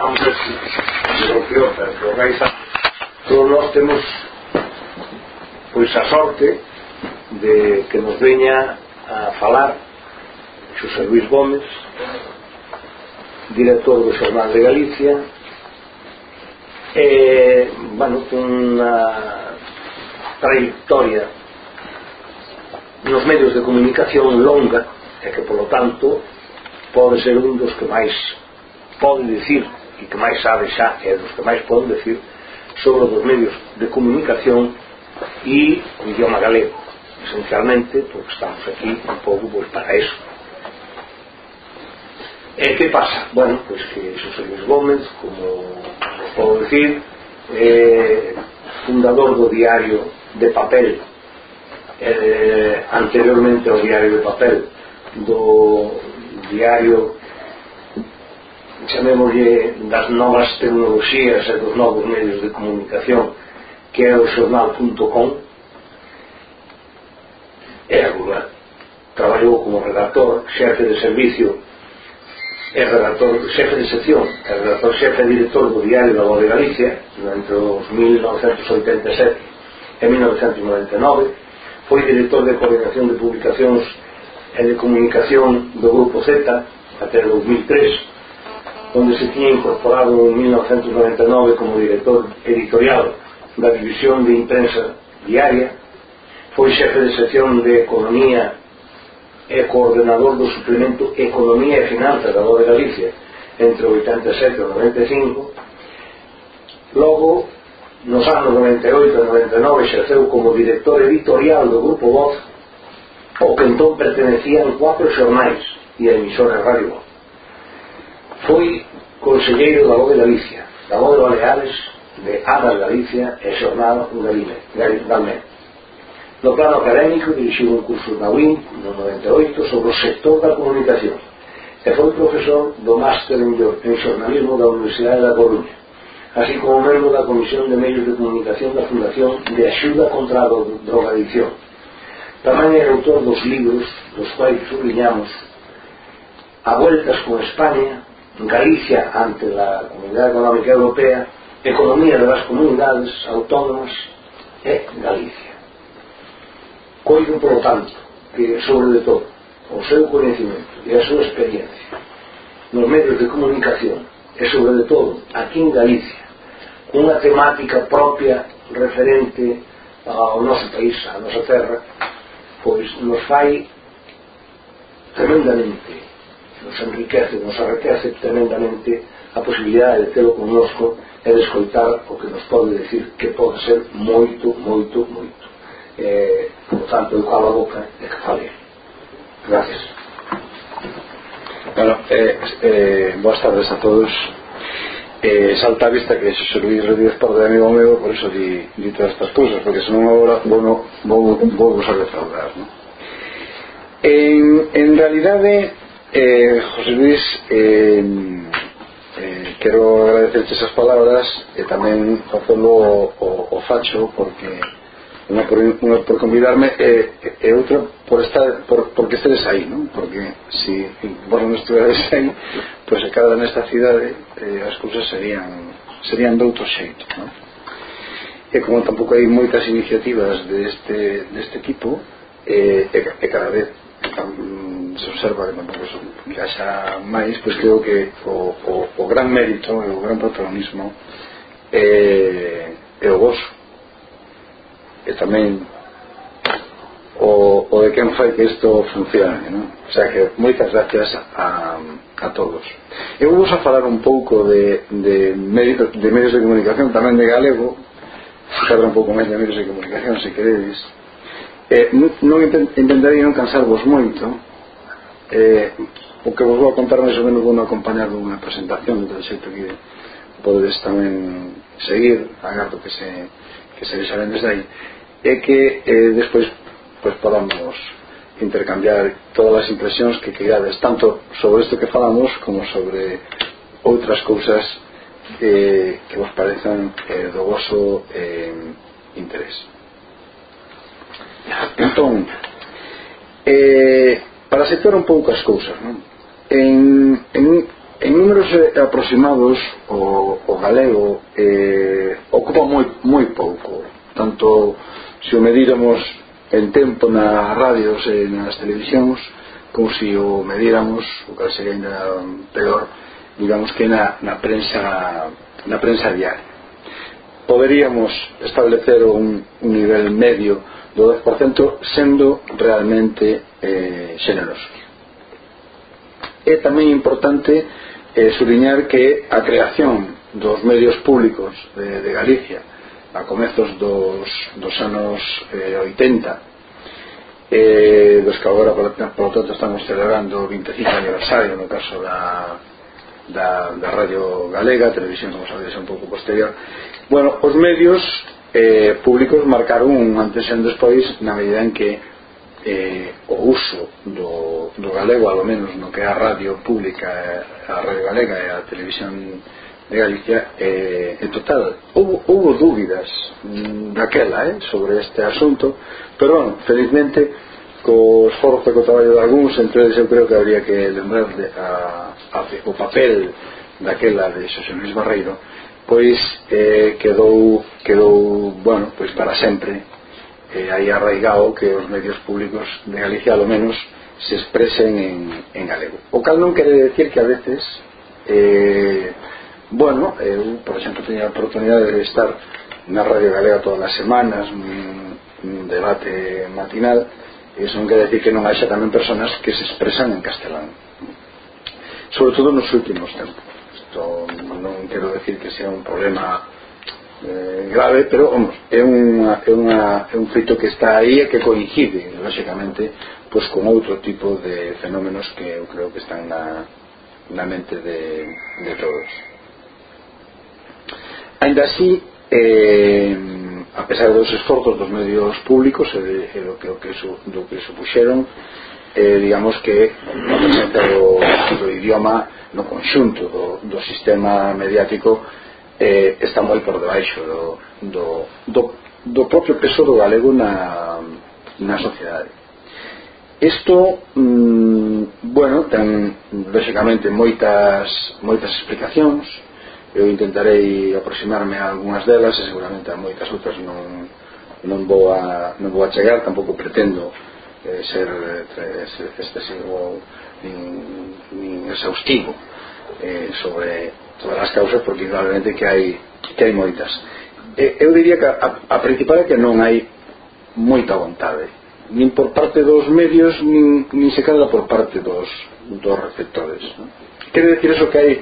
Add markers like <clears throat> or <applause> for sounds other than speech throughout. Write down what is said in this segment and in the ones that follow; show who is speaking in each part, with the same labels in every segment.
Speaker 1: Antes europeota e progresa todos nós temos pois a sorte de que nos veña a falar Xosé Luis Gómez director do Xornal de Galicia e, bueno, unha trayectoria nos medios de comunicación longa e que, polo tanto, pode ser un dos que máis pode dicir e que máis sabe xa, e dos que máis poden decir, sobre os medios de comunicación e o idioma galego, esencialmente, porque estamos aquí un pouco pois, para eso. E que pasa? Bueno, pois que José Luis Gómez, como os podo decir, eh, fundador do diario de papel, eh, anteriormente ao diario de papel, do diario chamémoslle das novas tecnologías e dos novos medios de comunicación que é o xornal.com agora traballou como redactor xefe de servicio e redactor xefe de sección e redactor xefe e director do diario da Voz de Galicia entre os 1987 e 1999 foi director de coordinación de publicacións e de comunicación do Grupo Z até 2003 onde se tiña incorporado en 1999 como director editorial da división de imprensa diaria, foi xefe de sección de Economía e coordenador do suplemento Economía e Finanzas da Voz de Galicia entre o 87 e o 95 logo nos anos 98 e 99 xerceu como director editorial do Grupo Voz o que entón pertenecían cuatro xornais e a emisora Radio Voz foi conselleiro da voz de Galicia, da voz de Baleares, de Adas Galicia e Xornal Galmen. No plano académico dirixiu un curso na UIN no 98 sobre o sector da comunicación e foi profesor do Máster en Xornalismo da Universidade da Coruña así como membro da Comisión de Medios de Comunicación da Fundación de Axuda contra a Drogadicción. Tamén é autor dos libros dos quais subliñamos A Vueltas con España, Galicia ante la Comunidade Económica Europea economía das comunidades autónomas e Galicia. Coido polo tanto que sobre de todo o seu conhecimento e a súa experiencia nos medios de comunicación e sobre de todo aquí en Galicia cunha temática propia referente ao noso país, á nosa terra pois nos fai tremendamente nos enriquece, nos enriquece tremendamente a posibilidad de telo connosco e de escoitar o que nos pode decir que pode ser moito, moito, moito. Eh, por tanto eu calo a boca e que falei gracias.
Speaker 2: Bueno, eh, eh, boas tardes a todos. Eh, salta a vista que Xosé Luís Rodríguez por de amigo meu por eso di, di todas estas cousas porque senón agora vou, no, vou, vou vos a defraudar no? en, en realidade Eh, José Luis, eh, eh, quero agradecerte esas palabras e tamén facelo o, o, o facho porque unha por, unha por convidarme e, e outra por estar por, porque estedes aí, non? Porque se si, vos non estiveres aí, pois pues, cada nesta cidade eh, as cousas serían serían de outro xeito, non? E como tampouco hai moitas iniciativas deste, deste tipo, eh, e, e cada vez se observa que tampouco son que haxa máis, pois creo que o, o, o gran mérito e o gran protagonismo é, é o vosso e tamén o, o de quen fai que isto funcione non? o sea que moitas gracias a, a todos. Eu vos a falar un pouco de, de, mérito, de medios de comunicación tamén de galego. Se un pouco máis de medios de comunicación se queredes eh, non intentarei non cansarvos moito eh, o que vos vou a contar máis ou menos vou acompañar dunha presentación do xeito que podedes tamén seguir agardo que se que se deixaren desde aí e que eh, despois pues, podamos intercambiar todas as impresións que queirades tanto sobre isto que falamos como sobre outras cousas eh, que vos parezan eh, do vosso eh, interés. Entón, eh, para aceptar un pouco as cousas, non? En, en, en números aproximados o, o galego eh, ocupa moi, moi pouco tanto se o medíramos en tempo nas radios e nas televisións como se o medíramos o cal sería ainda peor digamos que na, na prensa na prensa diaria poderíamos establecer un, un nivel medio do 10% sendo realmente eh, xenerosos. É tamén importante eh, subliñar que a creación dos medios públicos de, de Galicia a comezos dos, dos anos eh, 80 eh, dos que agora polo, polo tanto estamos celebrando o 25 aniversario no caso da, da, da Radio Galega televisión como sabedes un pouco posterior bueno, os medios eh, públicos marcaron un antes e un despois na medida en que eh, o uso do, do galego, alo menos no que é a radio pública, a radio galega e a televisión de Galicia, eh, en total, houbo, hubo dúbidas mm, daquela eh, sobre este asunto, pero, bueno, felizmente, co esforzo e co traballo de algúns, entre eles eu creo que habría que lembrar de, a, a, o papel daquela de Xosé Luis Barreiro, pois eh, quedou, quedou bueno, pois para sempre. Eh, aí arraigado que os medios públicos de Galicia, ao menos, se expresen en, en galego. O cal non quere decir que a veces eh, bueno, eu, por exemplo, teña a oportunidade de estar na Radio Galega todas as semanas un, un debate matinal e iso non quer decir que non haxa tamén personas que se expresan en castelán. Sobre todo nos últimos tempos isto non quero decir que sea un problema eh, grave, pero vamos, é, unha, é, unha, é un feito que está aí e que coincide, lógicamente, pois con outro tipo de fenómenos que eu creo que están na, na mente de, de todos. Ainda así, eh, a pesar dos esforzos dos medios públicos e, de, e do, que, o que, su, do que supuxeron, eh, digamos que representa do, do idioma no conxunto do, do sistema mediático eh, está moi por debaixo do, do, do, do propio peso do galego na, na sociedade. Isto, mm, bueno, ten lógicamente moitas, moitas explicacións. Eu intentarei aproximarme a algunhas delas e seguramente a moitas outras non, non vou a, non vou a chegar, tampouco pretendo Eh, eh, ser este siglo nin, nin exhaustivo eh, sobre todas as causas porque realmente que hai que hai moitas. Eh, eu diría que a, a principal é que non hai moita vontade nin por parte dos medios nin, nin se cadra por parte dos, dos receptores ¿no? quere decir eso que hai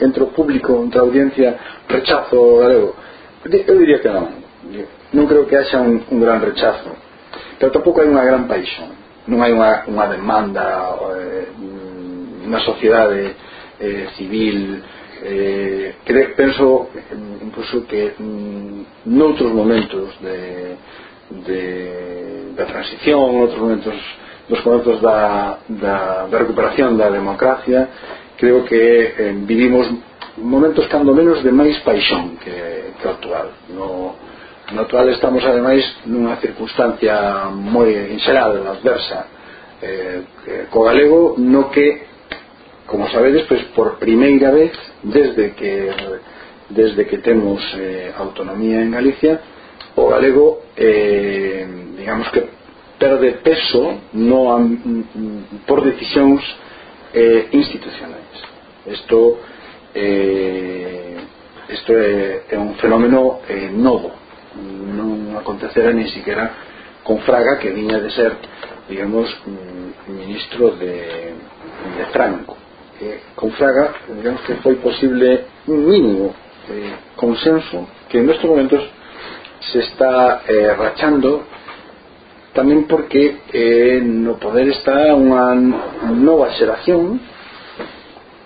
Speaker 2: entre o público, entre a audiencia rechazo galego? Eu diría que non. Non creo que haxa un, un gran rechazo. Pero tampouco hai unha gran paixón. Non hai unha, unha demanda eh, na sociedade eh, civil eh, creo, penso incluso que mm, noutros momentos de, de, da transición noutros momentos dos momentos da, da, da recuperación da democracia creo que eh, vivimos momentos cando menos de máis paixón que, que actual no, no actual estamos ademais nunha circunstancia moi enxeral, adversa. Eh, co galego no que como sabedes pois, por primeira vez desde que desde que temos eh, autonomía en Galicia o galego eh, digamos que perde peso no por decisións eh, institucionais. Isto eh, isto é, é un fenómeno eh, novo non acontecera nin siquiera con Fraga que viña de ser digamos ministro de, de Franco. Eh, con Fraga digamos que foi posible un mínimo eh, consenso que en estos momentos se está eh, rachando tamén porque eh, no poder está unha nova xeración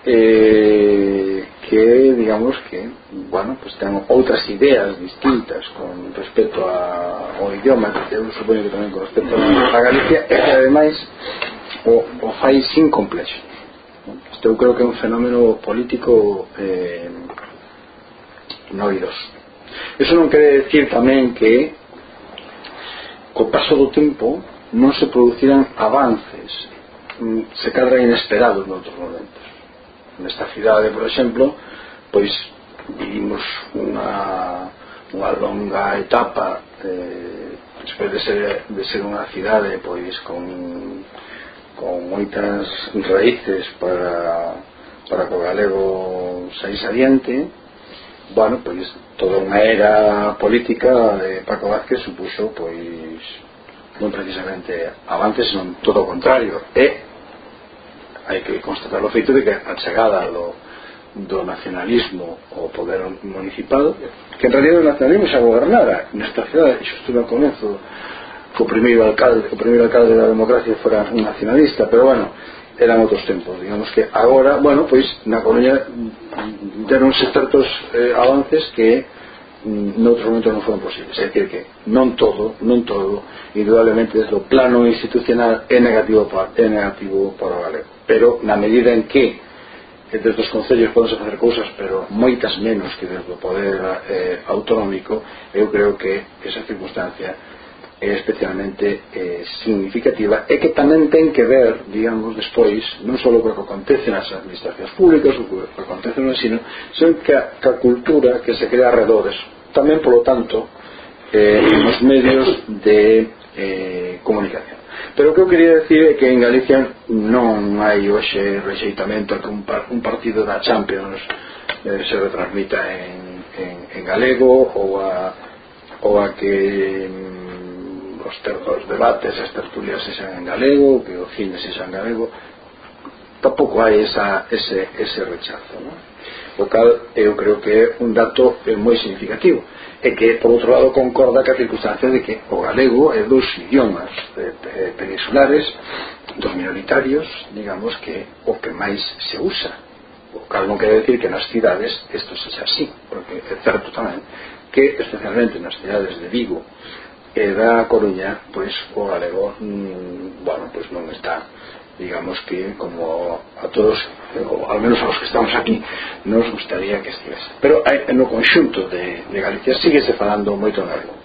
Speaker 2: eh, que digamos que bueno, pues ten outras ideas distintas con respecto a, ao idioma. Eu supoño que tamén con respecto a Galicia e que ademais o, o fai sin complexo. Isto eu creo que é un fenómeno político eh, noidoso eso non quere decir tamén que co paso do tempo non se producirán avances mm, se cadra inesperados noutros momentos nesta cidade, por exemplo, pois vivimos unha, unha longa etapa eh, despois de ser, de ser unha cidade pois con, con moitas raíces para, para que o galego saís adiante bueno, pois toda unha era política de Paco Vázquez supuso pois non precisamente avances, non todo o contrario e hai que constatar o feito de que a chegada do, do nacionalismo ao poder municipal que en realidad o nacionalismo xa gobernara nesta cidade, xo estuve ao comezo co primeiro alcalde, o primeiro alcalde da democracia fora un nacionalista, pero bueno, eran outros tempos, digamos que agora, bueno, pois na Coruña deronse certos eh, avances que mm, noutros momentos non foron posibles. É dicir que non todo non todo indudablemente desde o plano institucional é negativo para, é negativo para o galego pero na medida en que desde os concellos podense facer cousas pero moitas menos que desde o poder eh, autonómico eu creo que esa circunstancia é especialmente eh, significativa e que tamén ten que ver digamos despois non só co que acontece nas administracións públicas o que acontece no ensino sino que a, que a cultura que se crea arredores. Tamén polo tanto eh, nos medios de eh, comunicación. Pero o que eu quería decir é que en Galicia non hai hoxe rexeitamento que un, par, un partido da Champions eh, se retransmita en, en, en galego ou a, ou a que mm, os, ter, os debates, as tertulias sexan en galego, que o cine sexan en galego tampouco hai esa, ese, ese rechazo non? o cal eu creo que é un dato moi significativo e que por outro lado concorda ca circunstancia de que o galego é dos idiomas eh, eh, peninsulares dos minoritarios digamos que o que máis se usa o cal non quere decir que nas cidades isto sexa así porque é certo tamén que especialmente nas cidades de Vigo e da Coruña pois o galego mmm, bueno, pois non está digamos que como a todos, eh, ou al menos aos que estamos aquí, nos gustaría que estivese. Pero no conxunto de, de Galicia síguese falando moito en galego.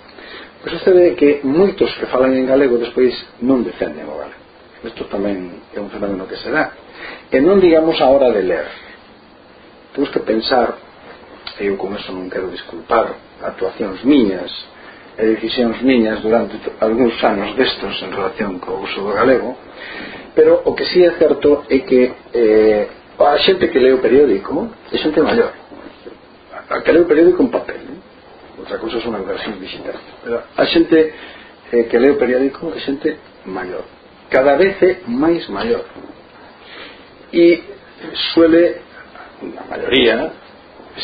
Speaker 2: Pois sucede que moitos que falan en galego despois non defenden o galego. Isto tamén é un fenómeno que se dá. E non digamos a hora de ler. Temos que pensar, e eu con eso non quero disculpar, actuacións miñas, e decisións miñas durante algúns anos destos en relación co uso do galego, Pero o que sí é certo é que eh, a xente que lee o periódico é xente maior. A que lee o periódico en papel. Eh? Outra cousa é unha versión digital. Pero a xente eh, que lee o periódico é xente maior. Cada vez é máis maior. E suele, a maioría,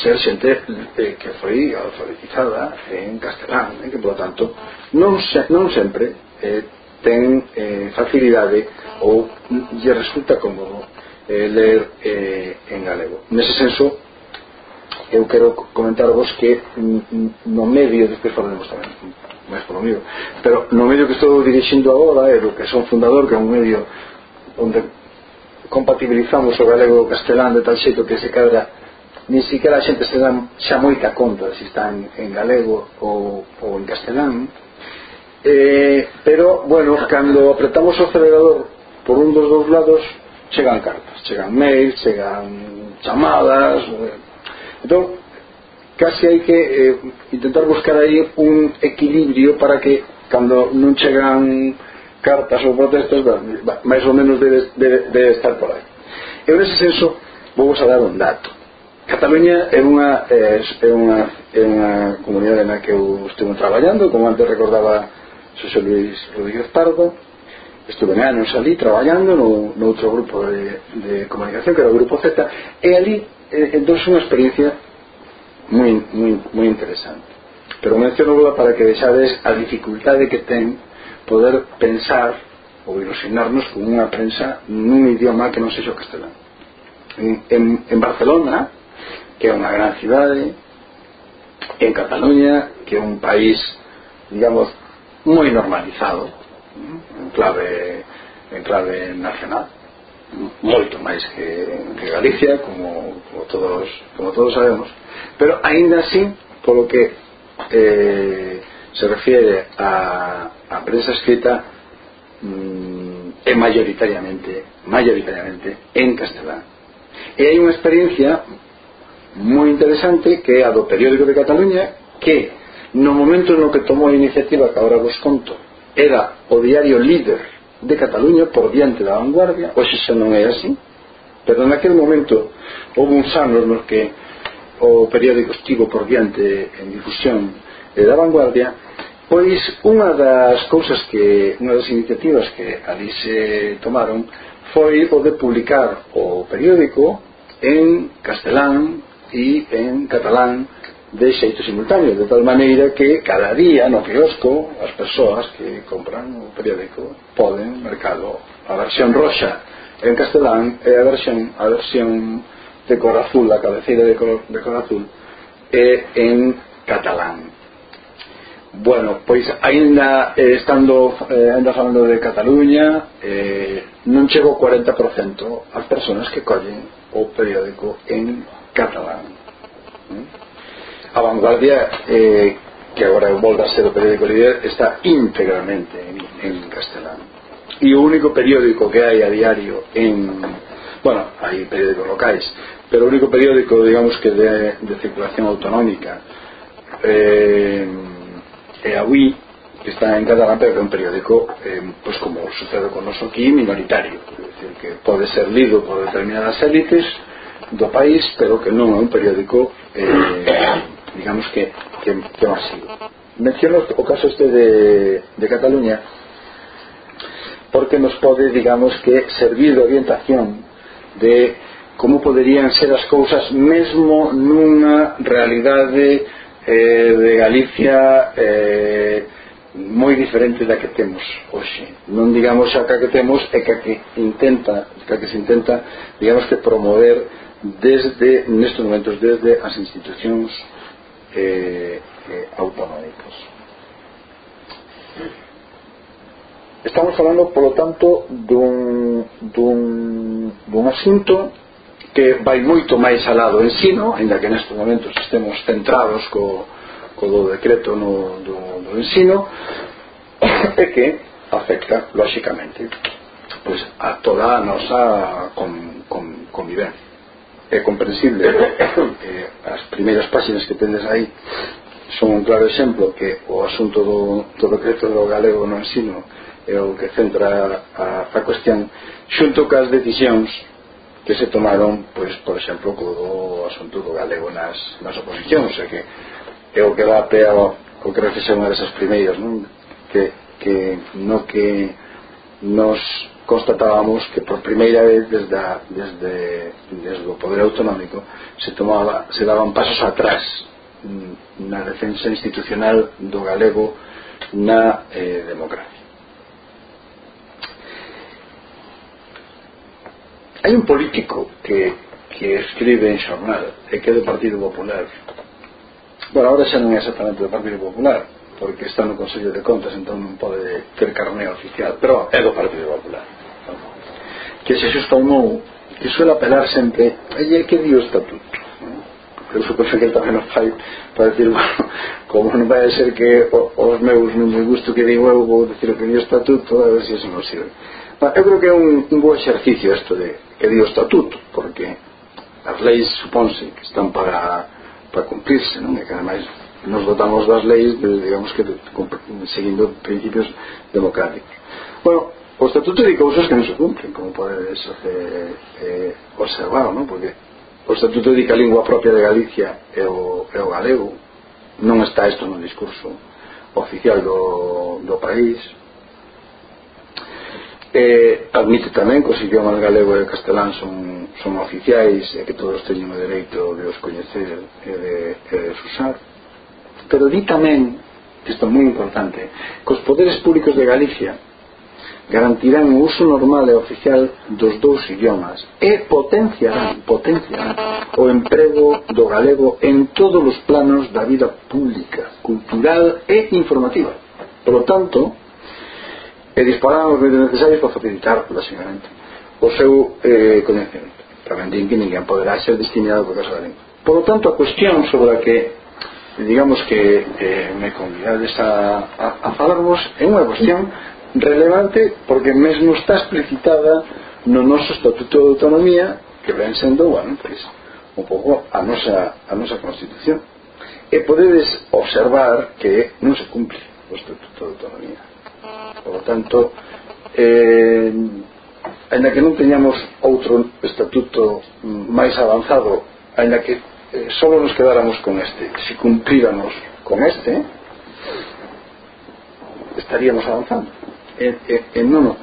Speaker 2: ser xente eh, que foi alfabetizada en castelán, eh, que, por tanto, non, se, non sempre eh, ten eh, facilidade ou lle resulta cómodo eh, ler eh, en galego. Nese senso, eu quero comentarvos que mm, mm, no medio, despois falaremos tamén máis polo mío, pero no medio que estou dirixindo agora, é do que son fundador, que é un medio onde compatibilizamos o galego o castelán de tal xeito que se cadra ni siquiera a xente se dá xa moita conta se está en, en galego ou, ou en castelán eh, pero, bueno, cando apretamos o acelerador por un dos dos lados chegan cartas, chegan mails, chegan chamadas entón casi hai que eh, intentar buscar aí un equilibrio para que cando non chegan cartas ou protestas máis ou menos debe, debe, debe estar por aí. Eu nese senso vou vos a dar un dato Cataluña é unha, é, é unha, é unha comunidade na que eu estou traballando como antes recordaba Xosé Luis Rodríguez Pardo. Estuve anos ali traballando no, no outro grupo de, de comunicación que era o Grupo Z e ali eh, entón, dos unha experiencia moi, moi, moi interesante. Pero menciono para que deixades a dificultade que ten poder pensar ou ilusionarnos con unha prensa nun idioma que non sexa o castelán. En, en, en Barcelona que é unha gran cidade en Cataluña que é un país digamos moi normalizado en clave, en clave nacional moito máis que, que Galicia como, como, todos, como todos sabemos. Pero aínda así polo que eh, se refiere a, a prensa escrita mm, é mayoritariamente mayoritariamente en castelán e hai unha experiencia moi interesante que é a do periódico de Cataluña que no momento no que tomou a iniciativa que agora vos conto era o diario líder de Cataluña por diante da vanguardia hoxe xa non é así pero naquel momento houve uns anos nos que o periódico estivo por diante en difusión da vanguardia pois unha das cousas que unha das iniciativas que ali se tomaron foi o de publicar o periódico en castelán e en catalán de xeito simultáneo, de tal maneira que cada día no kiosco as persoas que compran o periódico poden mercado a versión roxa en castelán e a versión a versión de cor azul, a cabeceira de cor, de cor azul e en catalán. Bueno, pois aínda eh, estando eh, ainda falando de Cataluña eh, non chego ao 40% as persoas que collen o periódico en catalán. Eh. A Vanguardia, eh, que agora volta a ser o periódico líder, está íntegramente en, en castelán. E o único periódico que hai a diario en... Bueno, hai periódicos locais, pero o único periódico, digamos, que de, de circulación autonómica eh, é a UI, que está en catalán, pero é un periódico, eh, pues como sucede con noso aquí, minoritario. É decir, que pode ser lido por determinadas élites do país, pero que non é un periódico eh, digamos que, que, que masivo. Menciono o caso este de, de Cataluña porque nos pode, digamos, que servir de orientación de como poderían ser as cousas mesmo nunha realidade eh, de Galicia eh, moi diferente da que temos hoxe non digamos a que temos é que, que intenta que, que se intenta digamos que promover desde nestes momentos desde as institucións eh, eh, autonómicos. Estamos falando, polo tanto, dun, dun, dun asunto que vai moito máis alá do ensino, ainda que neste momento estemos centrados co, co do decreto no, do, do ensino, <coughs> e que afecta, lóxicamente, pois, a toda a nosa con, con, convivencia é comprensible eh, as primeiras páxinas que tendes aí son un claro exemplo que o asunto do, do decreto do galego no ensino é o que centra a, a cuestión xunto cas decisións que se tomaron, pois, por exemplo, co do asunto do galego nas, nas oposicións, é que é o que dá pé ao, ao que xa unha desas primeiras, non? Que, que no que nos constatábamos que por primeira vez desde, a, desde, desde o Poder Autonómico se, tomaba, se daban pasos atrás mm, na defensa institucional do galego na eh, democracia. Hai un político que, que escribe en xornal e que é do Partido Popular. Bueno, agora xa non é exactamente do Partido Popular, porque está no Consello de Contas entón non pode ter carné oficial pero é do Partido Popular. Que se sostanou que suele apelar sempre e que dio estatuto eu suposo que tamén o fai para decir, <laughs> bueno, como non vai ser que os meus non me gusto que digo eu vou decir o que dio estatuto a ver se eso non sirve eu creo que é un, un bo exercicio isto de que dio estatuto porque as leis supónse que están para, para cumplirse non? e que ademais nos dotamos das leis de, digamos que de, seguindo principios democráticos. Bueno, o estatuto de cousas que non se cumplen como podes eh, eh, observar non? porque o estatuto di que a lingua propia de Galicia é o, é o galego. Non está isto no discurso oficial do, do país. Eh, admite tamén que os idiomas galego e castelán son, son oficiais e que todos teñen o dereito de os coñecer e de, e de usar Pero di tamén, isto é moi importante, que os poderes públicos de Galicia garantirán o uso normal e oficial dos dous idiomas e potenciarán, potenciarán o emprego do galego en todos os planos da vida pública, cultural e informativa. Por lo tanto, e dispararán os medios necesarios para facilitar, basicamente, o seu eh, conhecimento. Tamén din que ninguén poderá ser discriminado por causa da lingua. Por lo tanto, a cuestión sobre a que digamos que eh, me convidades a, a, a falarvos é unha cuestión relevante porque mesmo está explicitada no noso Estatuto de Autonomía que ven sendo, bueno, pois, un pouco a nosa, a nosa Constitución. E podedes observar que non se cumple o Estatuto de Autonomía. Por lo tanto eh, ainda que non teñamos outro estatuto máis avanzado ainda que eh, solo nos quedáramos con este, si cumpliéramos con este, estaríamos avanzando. E, e, e non o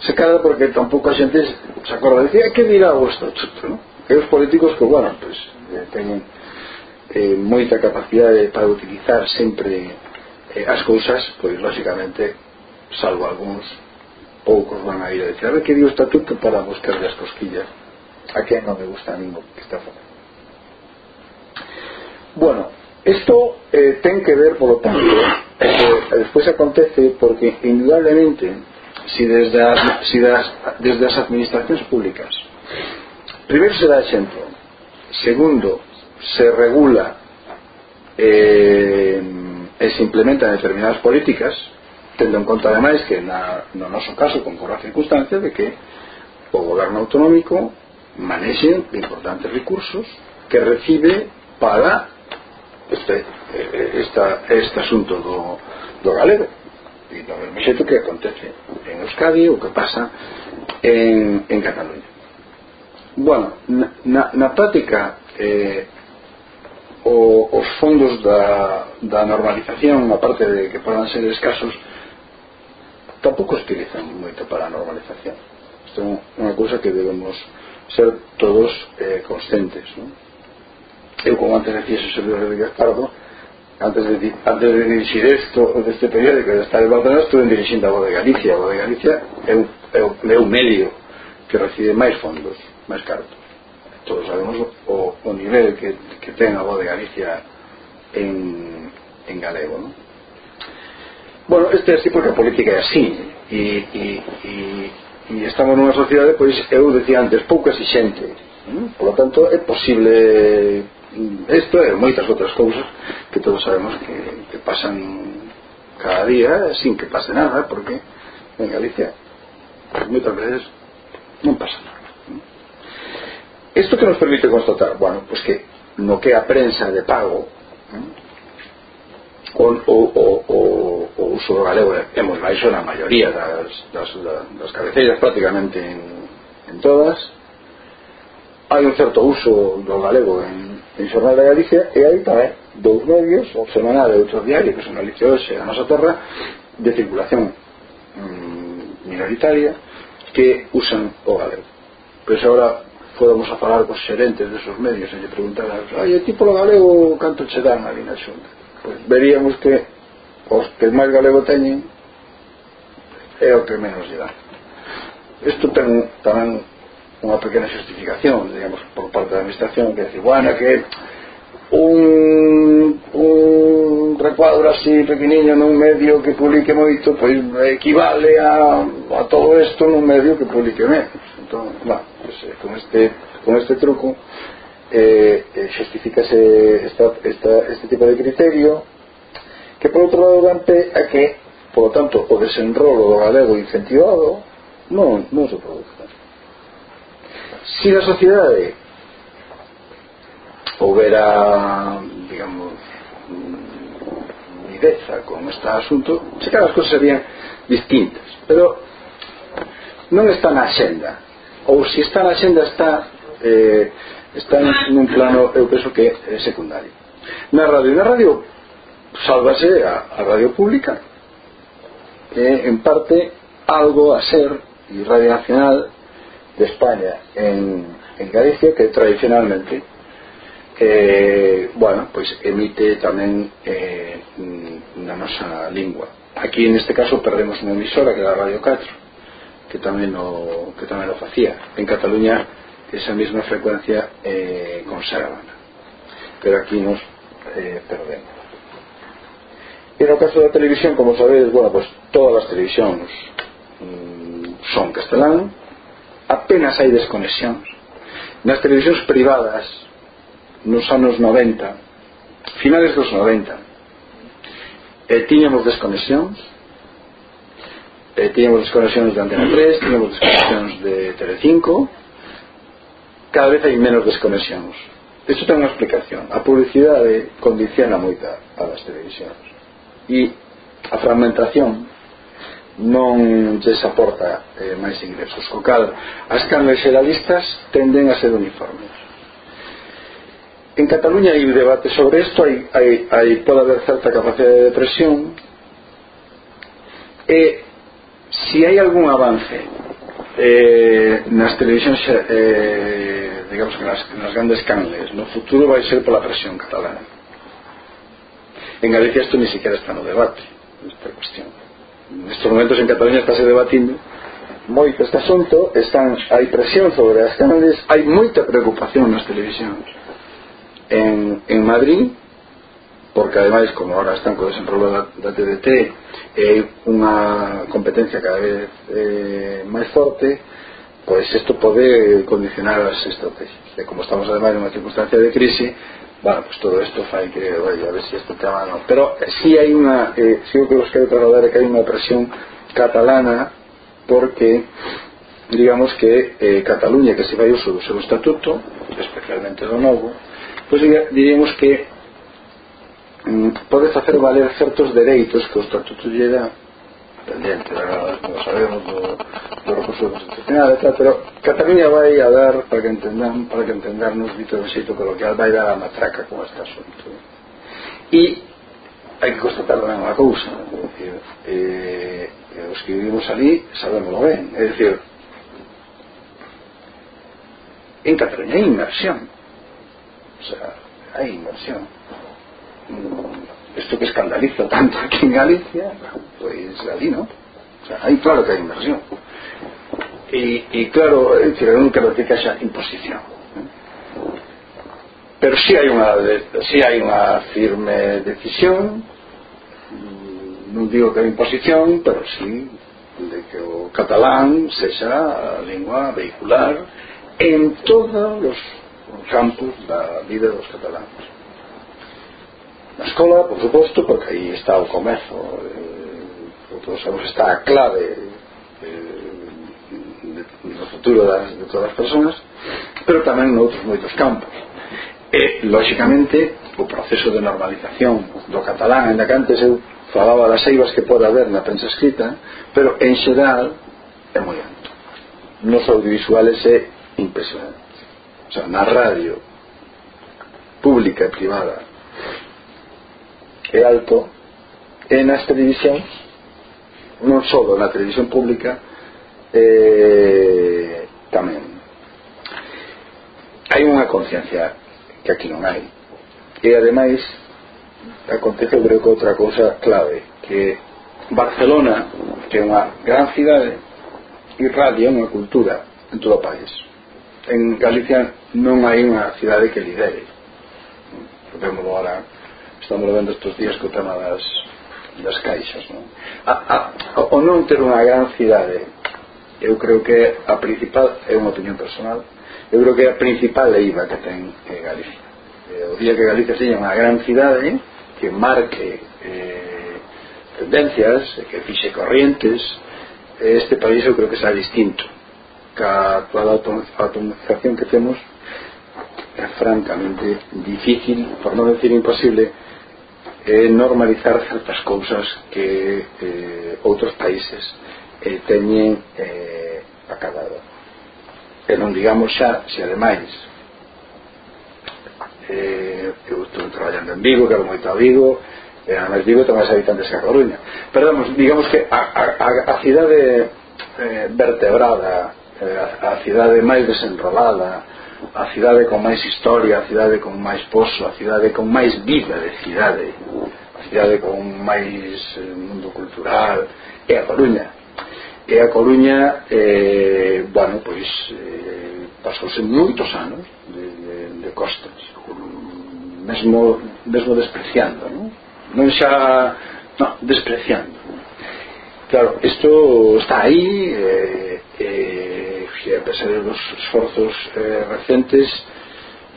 Speaker 2: se cala porque tampouco a xente se acorda de decir, que dirá o estatuto no? e os políticos que, bueno, pues, eh, teñen eh, moita capacidade para utilizar sempre eh, as cousas, pois lógicamente salvo algúns poucos van a ir a decir, a ver que dio o estatuto para buscarle as cosquillas a que non me gusta a ningún que está facendo Bueno, esto eh, ten que ver, por lo tanto, eh, despois acontece porque indudablemente si desde as, si das, desde as administracións públicas primeiro se dá exemplo segundo se regula eh, e se implementan determinadas políticas tendo en conta ademais que na, no noso caso concorra a circunstancia de que o goberno autonómico manexe importantes recursos que recibe para este, esta, este asunto do, do galego. E do mesmo xeito que acontece en Euskadi o que pasa en, en Cataluña. Bueno, na, na, práctica eh, o, os fondos da, da normalización aparte parte de que podan ser escasos tampouco utilizan moito para a normalización. Isto é unha cousa que debemos ser todos eh, conscientes non? eu como antes decía o señor Rodríguez Pardo antes de, antes de dirigir esto deste periódico de estar en Barcelona estuve dirigindo a Voz de Galicia a Voz de Galicia é un, é un, medio que recibe máis fondos máis cartos todos sabemos o, o nivel que, que ten a Voz de Galicia en, en galego non? bueno, este é así porque a política é así e, e, e, e estamos nunha sociedade pois eu decía antes pouca exixente ¿no? por lo tanto é posible Mm. isto e moitas outras cousas que todos sabemos que, que pasan cada día eh, sin que pase nada porque en Galicia moitas veces non pasa nada isto que nos permite constatar bueno, pois pues que no que a prensa de pago con o, o, o, o uso do galego é moi baixo na maioría das, das, das cabeceiras prácticamente en, en todas. Hai un certo uso do galego en en Xornal de Galicia e hai tamén dous medios, o semanal e outro diario que son Galicia Oxe e a nosa terra de circulación mm, minoritaria que usan o galego pero se agora fóramos a falar cos xerentes desos medios e lle preguntaran ai, tipo o galego canto che dan ali na xunta pois veríamos que os que máis galego teñen é o que menos lle dan isto ten tamén unha pequena justificación, digamos, por parte da administración, que decir, bueno, que un, un recuadro así pequeniño nun medio que publique moito pois equivale a, a todo isto nun medio que publique menos entón, va, pues, eh, con, este, con este truco eh, eh, justificase esta, esta, este tipo de criterio que por outro lado Dante a que por lo tanto o desenrolo do galego incentivado non, non se produce si la sociedade houbera digamos nideza con este asunto se que as cousas serían distintas pero non está na xenda ou se está na xenda está eh, está nun plano eu penso que é secundario. Na radio na radio sálvase a, a radio pública que en parte algo a ser e Radio Nacional de España en, en Galicia, que tradicionalmente eh, bueno, pois emite tamén eh, na nosa lingua. Aquí en este caso perdemos unha emisora que era Radio 4, que tamén o, que tamén o facía. En Cataluña esa mesma frecuencia eh, conservan. Pero aquí nos eh, perdemos. E no caso da televisión, como sabedes, bueno, pues, todas as televisións mm, son castelán, apenas hai desconexións. Nas televisións privadas nos anos 90 finales dos 90 e tiñamos desconexións e tiñamos desconexións de Antena 3 tiñamos desconexións de Telecinco cada vez hai menos desconexións. Isto ten unha explicación. A publicidade condiciona moita a das televisións. E a fragmentación non lles aporta eh, máis ingresos. Co cal as canles xeralistas tenden a ser uniformes. En Cataluña hai debate sobre isto hai, hai, hai, pode haber certa capacidade de presión. E se hai algún avance eh, nas televisións eh, digamos que nas, nas grandes canles no futuro vai ser pola presión catalana. En Galicia isto ni siquiera está no debate esta cuestión nestes momentos en Cataluña estáse debatindo moito este asunto están hai presión sobre as canales hai moita preocupación nas televisións en, en Madrid porque ademais como ahora están co desenrolo da, da TDT e hai unha competencia cada vez eh, máis forte pois isto pode condicionar as estrategias. E como estamos ademais nunha circunstancia de crise bueno, pues todo esto fai que, oye, a ver si este tema no. Pero si hai unha, eh, si eh, o que vos quero trasladar é que hai unha presión catalana porque digamos que eh, Cataluña que se vai uso do seu estatuto especialmente do novo pois pues, diríamos que mm, pode facer valer certos dereitos que o estatuto lle dá pendiente, ¿verdad? Como sabemos, los, los recursos no etc. Pero Cataluña vai a dar, para que entendan, para que entendernos, dito de xeito coloquial, vai dar a matraca con este asunto. E hai que constatar tamén unha cousa, é dicir, eh, eh os que vivimos ali sabemos ben, é dicir, en Cataluña hai inversión, o sea, hai inversión. Isto mm, que escandaliza tanto aquí en Galicia, pois ali, non? O sea, aí claro que hai inversión. E, e claro, pero nunca lo que haxa imposición. Pero sí hai unha sí hai unha firme decisión, non digo que hai imposición, pero sí de que o catalán sexa a lingua vehicular en todos os campos da vida dos cataláns. Na escola, por suposto, porque aí está o comezo, eh, todos sabemos está a clave eh, eh do futuro das, de todas as persoas pero tamén noutros moitos campos. Eh, e lóxicamente o proceso de normalización do catalán en que antes eu falaba das eivas que pode haber na prensa escrita pero en xeral é moi alto. Nos audiovisuales é impresionante. O sea, na radio pública e privada é alto e nas televisións non só na televisión pública eh, tamén. Hai unha conciencia que aquí non hai e ademais acontece creo que outra cousa clave que Barcelona que é unha gran cidade irradia unha cultura en todo o país. En Galicia non hai unha cidade que lidere. Vemos agora estamos vendo estes días co tema das das caixas non? A, a, o non ter unha gran cidade eu creo que a principal é unha opinión personal eu creo que a principal leiva que ten eh, Galicia o día que Galicia seña unha gran cidade que marque eh, tendencias que fixe corrientes este país eu creo que será distinto ca toda a automatización que temos é francamente difícil, por non decir imposible é normalizar certas cousas que eh, outros países eh, teñen eh, acabado. E non digamos xa se ademais eh, eu estou traballando en Vigo quero moito a Vigo e ademais Vigo ten máis habitantes que a Coruña. Pero vamos, digamos que a, a, a cidade eh, vertebrada eh, a, a cidade máis desenrolada a cidade con máis historia, a cidade con máis pozo, a cidade con máis vida de cidade, a cidade con máis eh, mundo cultural, é a Coruña. E a Coruña, eh, bueno, pois, eh, pasouse moitos anos de, de, de costas, mesmo, mesmo despreciando, non? Non xa, non, despreciando. Claro, isto está aí, eh, eh, que a pesar dos esforzos eh, recentes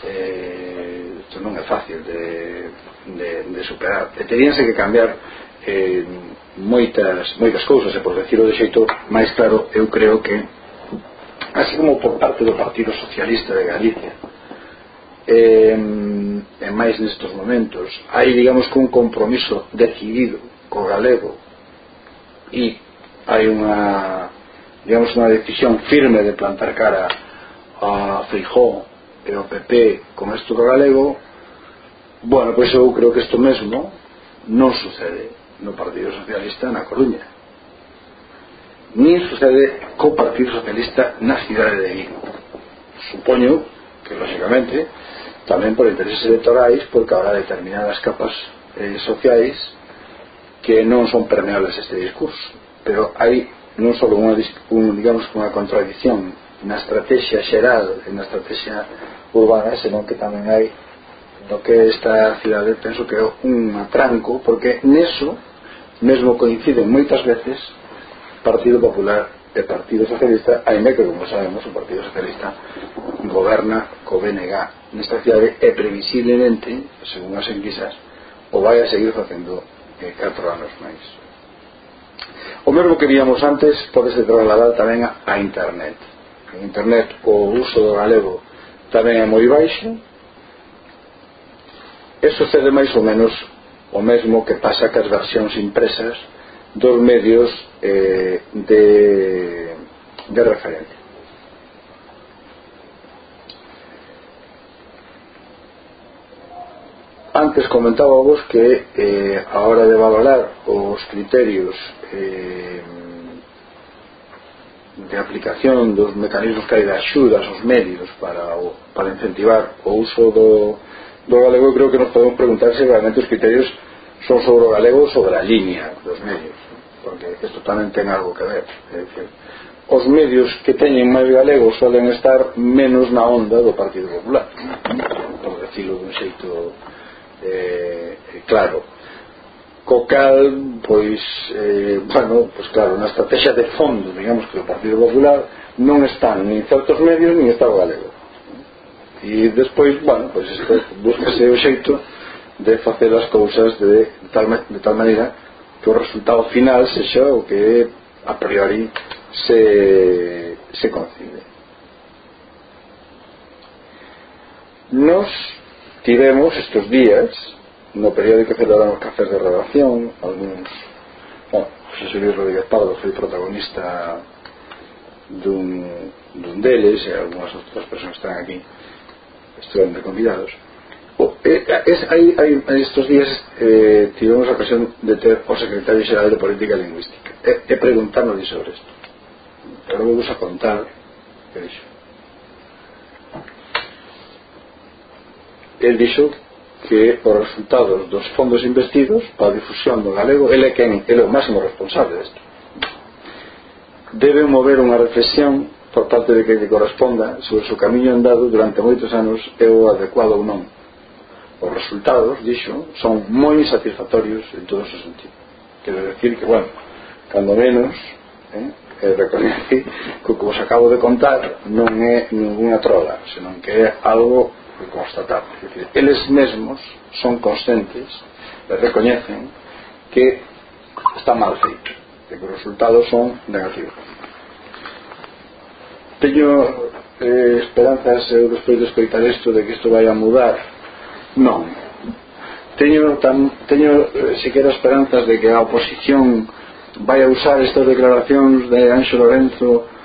Speaker 2: eh, isto non é fácil de, de, de superar. E teríanse que cambiar eh, moitas, moitas cousas e por decirlo de xeito máis claro eu creo que así como por parte do Partido Socialista de Galicia eh, e máis nestos momentos hai digamos que un compromiso decidido co galego e hai unha digamos, unha decisión firme de plantar cara a Feijó e ao PP con isto do galego, bueno, pois eu creo que isto mesmo non sucede no Partido Socialista na Coruña. Ni sucede co Partido Socialista na cidade de Vigo. Supoño que, lógicamente tamén por intereses electorais, porque habrá determinadas capas eh, sociais que non son permeables a este discurso. Pero hai non só unha, un, digamos, unha contradicción na estrategia xeral e na estrategia urbana, senón que tamén hai do que esta cidade penso que é un atranco, porque neso mesmo coinciden moitas veces Partido Popular e Partido Socialista, ainda que, como sabemos, o Partido Socialista goberna co BNG nesta cidade e previsiblemente, según as enquisas, o vai a seguir facendo eh, 4 anos máis. O mesmo que víamos antes podese trasladar tamén a internet. En internet o uso do galego tamén é moi baixo e sucede máis ou menos o mesmo que pasa que as versións impresas dos medios eh, de, de referencia. Antes comentaba vos que eh, a hora de valorar os criterios eh, de aplicación dos mecanismos que hai de axudas aos medios para, o, para incentivar o uso do, do galego creo que nos podemos preguntar se realmente os criterios son sobre o galego ou sobre a línea dos medios porque isto tamén ten algo que ver. É dicir, os medios que teñen máis galego solen estar menos na onda do Partido Popular por decirlo de un xeito eh, claro. Co cal, pois eh, bueno, pois claro, na estrategia de fondo digamos que o Partido Popular non están nin certos medios nin Estado Galego. E despois, bueno, pois isto, buscase o xeito de facer as cousas de tal, de tal maneira que o resultado final sexa o que a priori se, se concibe. Nos Tivemos estes días no periódico que os cafés de redacción algúns bueno, José Luis Rodríguez Pablo foi protagonista dun, dun deles e algunhas outras persoas están aquí estiveron de convidados. Eh, es, hai, hai, estos días eh, tivemos a ocasión de ter o secretario xeral de Política Lingüística. Eh, e, e preguntarnos sobre isto pero vamos a contar que dixo el dixo que os resultados dos fondos investidos para a difusión do galego ele é, quen, ele é o máximo responsable deste debe mover unha reflexión por parte de que lle corresponda sobre o seu camiño andado durante moitos anos é o adecuado ou non os resultados, dixo, son moi satisfactorios en todos os sentidos quero decir que, bueno, cando menos eh, eh, recoñece que o que vos acabo de contar non é ninguna trola senón que é algo que constatar. que eles mesmos son conscientes e recoñecen que está mal feito e que os resultados son negativos. Teño eh, esperanzas eu despois de escoitar isto de que isto vai a mudar? Non. Teño, tam, teño eh, sequera esperanzas de que a oposición vai a usar estas declaracións de Anxo Lorenzo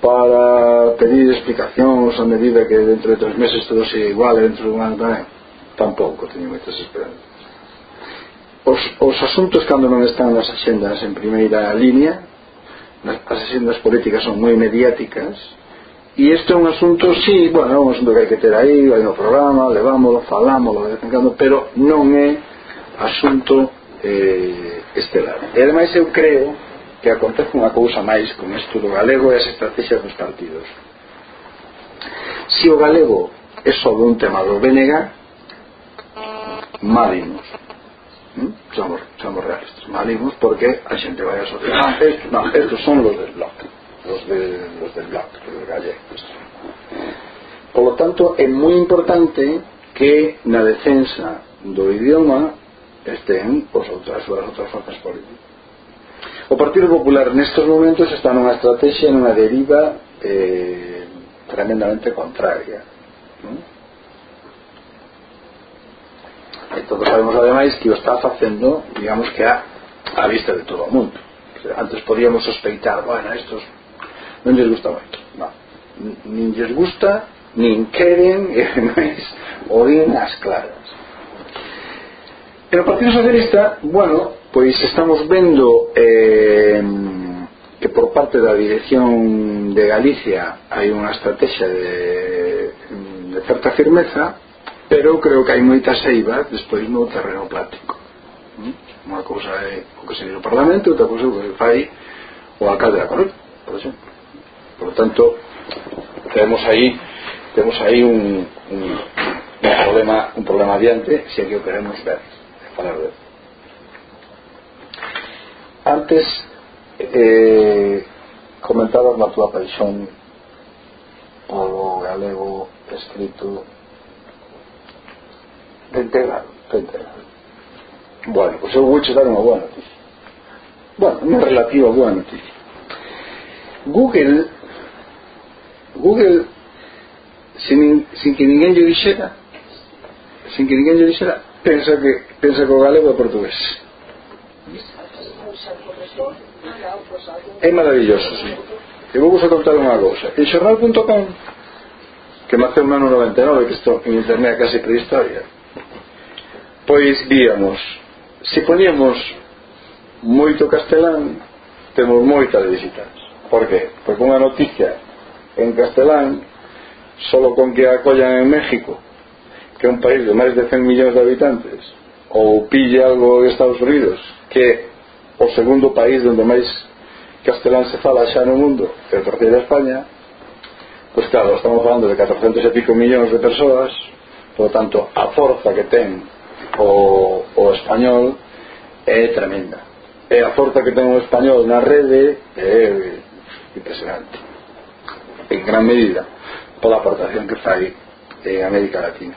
Speaker 2: para pedir explicacións a medida que dentro de tres meses todo se igual dentro de un ano tamén tampouco teño moitas esperanzas os, os asuntos cando non están nas axendas en primeira línea as axendas políticas son moi mediáticas e este é un asunto, sí, bueno, é un asunto que hai que ter aí, vai no programa, levámoslo, falámoslo, de vez en cando, pero non é asunto eh, estelar. E ademais eu creo que acontece unha cousa máis con isto do galego e as estrategias dos partidos. Se o galego é só un tema do BNG, malimos. ¿Mm? Somos, somos realistas. Malimos porque a xente vai a asociar. Ah, estos, no, estos son los del bloque. Los, de, los del bloque, los de gallegos. Por lo tanto, é moi importante que na defensa do idioma estén os outras, as outras forzas políticas O Partido Popular nestes momentos está nunha estrategia, nunha deriva eh, tremendamente contraria. Non? E todos sabemos ademais que o está facendo, digamos que a, a vista de todo o mundo. Antes podíamos sospeitar, bueno, estos non lles gusta moito. Non. Nin lles gusta, nin queren, <laughs> e máis, din as claras. E o Partido Socialista, bueno, Pois estamos vendo eh, que por parte da Dirección de Galicia hai unha estrategia de, de certa firmeza, pero creo que hai moita seiva despois no terreno plático. Mm? Unha cousa é o que se di no Parlamento, outra cousa é o que fai o alcalde da Coruña, por exemplo. Por lo tanto, temos aí temos aí un, un, un problema un problema adiante se é que o queremos ver, falar de antes eh, comentabas na túa paixón polo galego escrito de integral, de integral. Bueno, pois eu vou dar unha boa noticia. Bueno, unha relativa boa noticia. Google Google sin, sin que ninguén lle dixera sin que ninguén lle dixera pensa que, pensa que o galego é portugués É maravilloso, sí. E vou vos contar unha cousa. En xornal.com, que naceu no ano 99, que isto en internet casi prehistoria, pois víamos, se poníamos moito castelán, temos moitas visitas. Por qué? Porque unha noticia en castelán, solo con que acollan en México, que é un país de máis de 100 millóns de habitantes, ou pille algo de Estados Unidos, que o segundo país onde máis castelán se fala xa no mundo que a partir de España pois claro, estamos falando de 400 e pico millóns de persoas por lo tanto, a forza que ten o, o español é tremenda. E a forza que ten o español na rede é impresionante en gran medida pola aportación que fai en América Latina.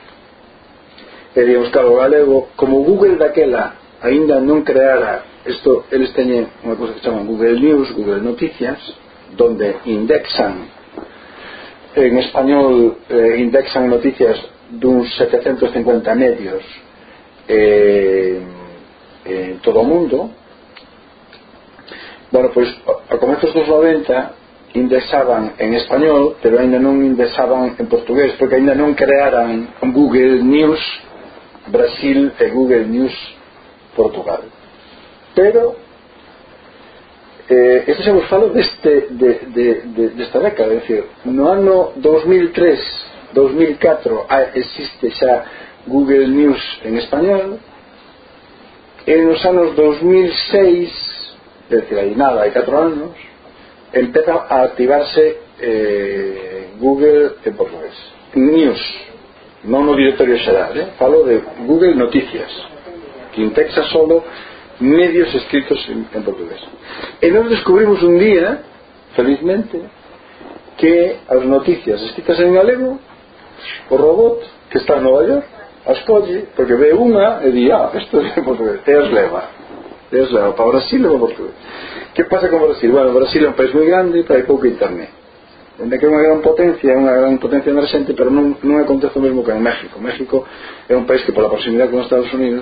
Speaker 2: E digamos, claro, o galego como Google daquela aínda non creara Isto, eles teñen unha cosa que chaman Google News, Google Noticias, donde indexan en español eh, indexan noticias duns 750 medios eh, en todo o mundo. Bueno, pois a comezos dos 90 indexaban en español pero ainda non indexaban en portugués porque ainda non crearan Google News Brasil e Google News Portugal pero eh, este xa vos falo deste, de, de, de, desta década é dicir, no ano 2003 2004 existe xa Google News en español e nos anos 2006 é dicir, hai nada, hai 4 anos empeza a activarse eh, Google en portugués News non no directorio xeral, eh? falo de Google Noticias que en Texas solo medios escritos en, en portugués. E nos descubrimos un día, felizmente, que as noticias escritas en galego, o robot que está en Nova York, as colle, porque ve unha e di, ah, isto é portugués, e as leva. E as leva para Brasil e para portugués. Que pasa con Brasil? Bueno, Brasil é un país moi grande e hai pouco internet. Dende que é unha gran potencia, é unha gran potencia emerxente, pero non, non acontece o mesmo que en México. México é un país que, pola proximidade con os Estados Unidos,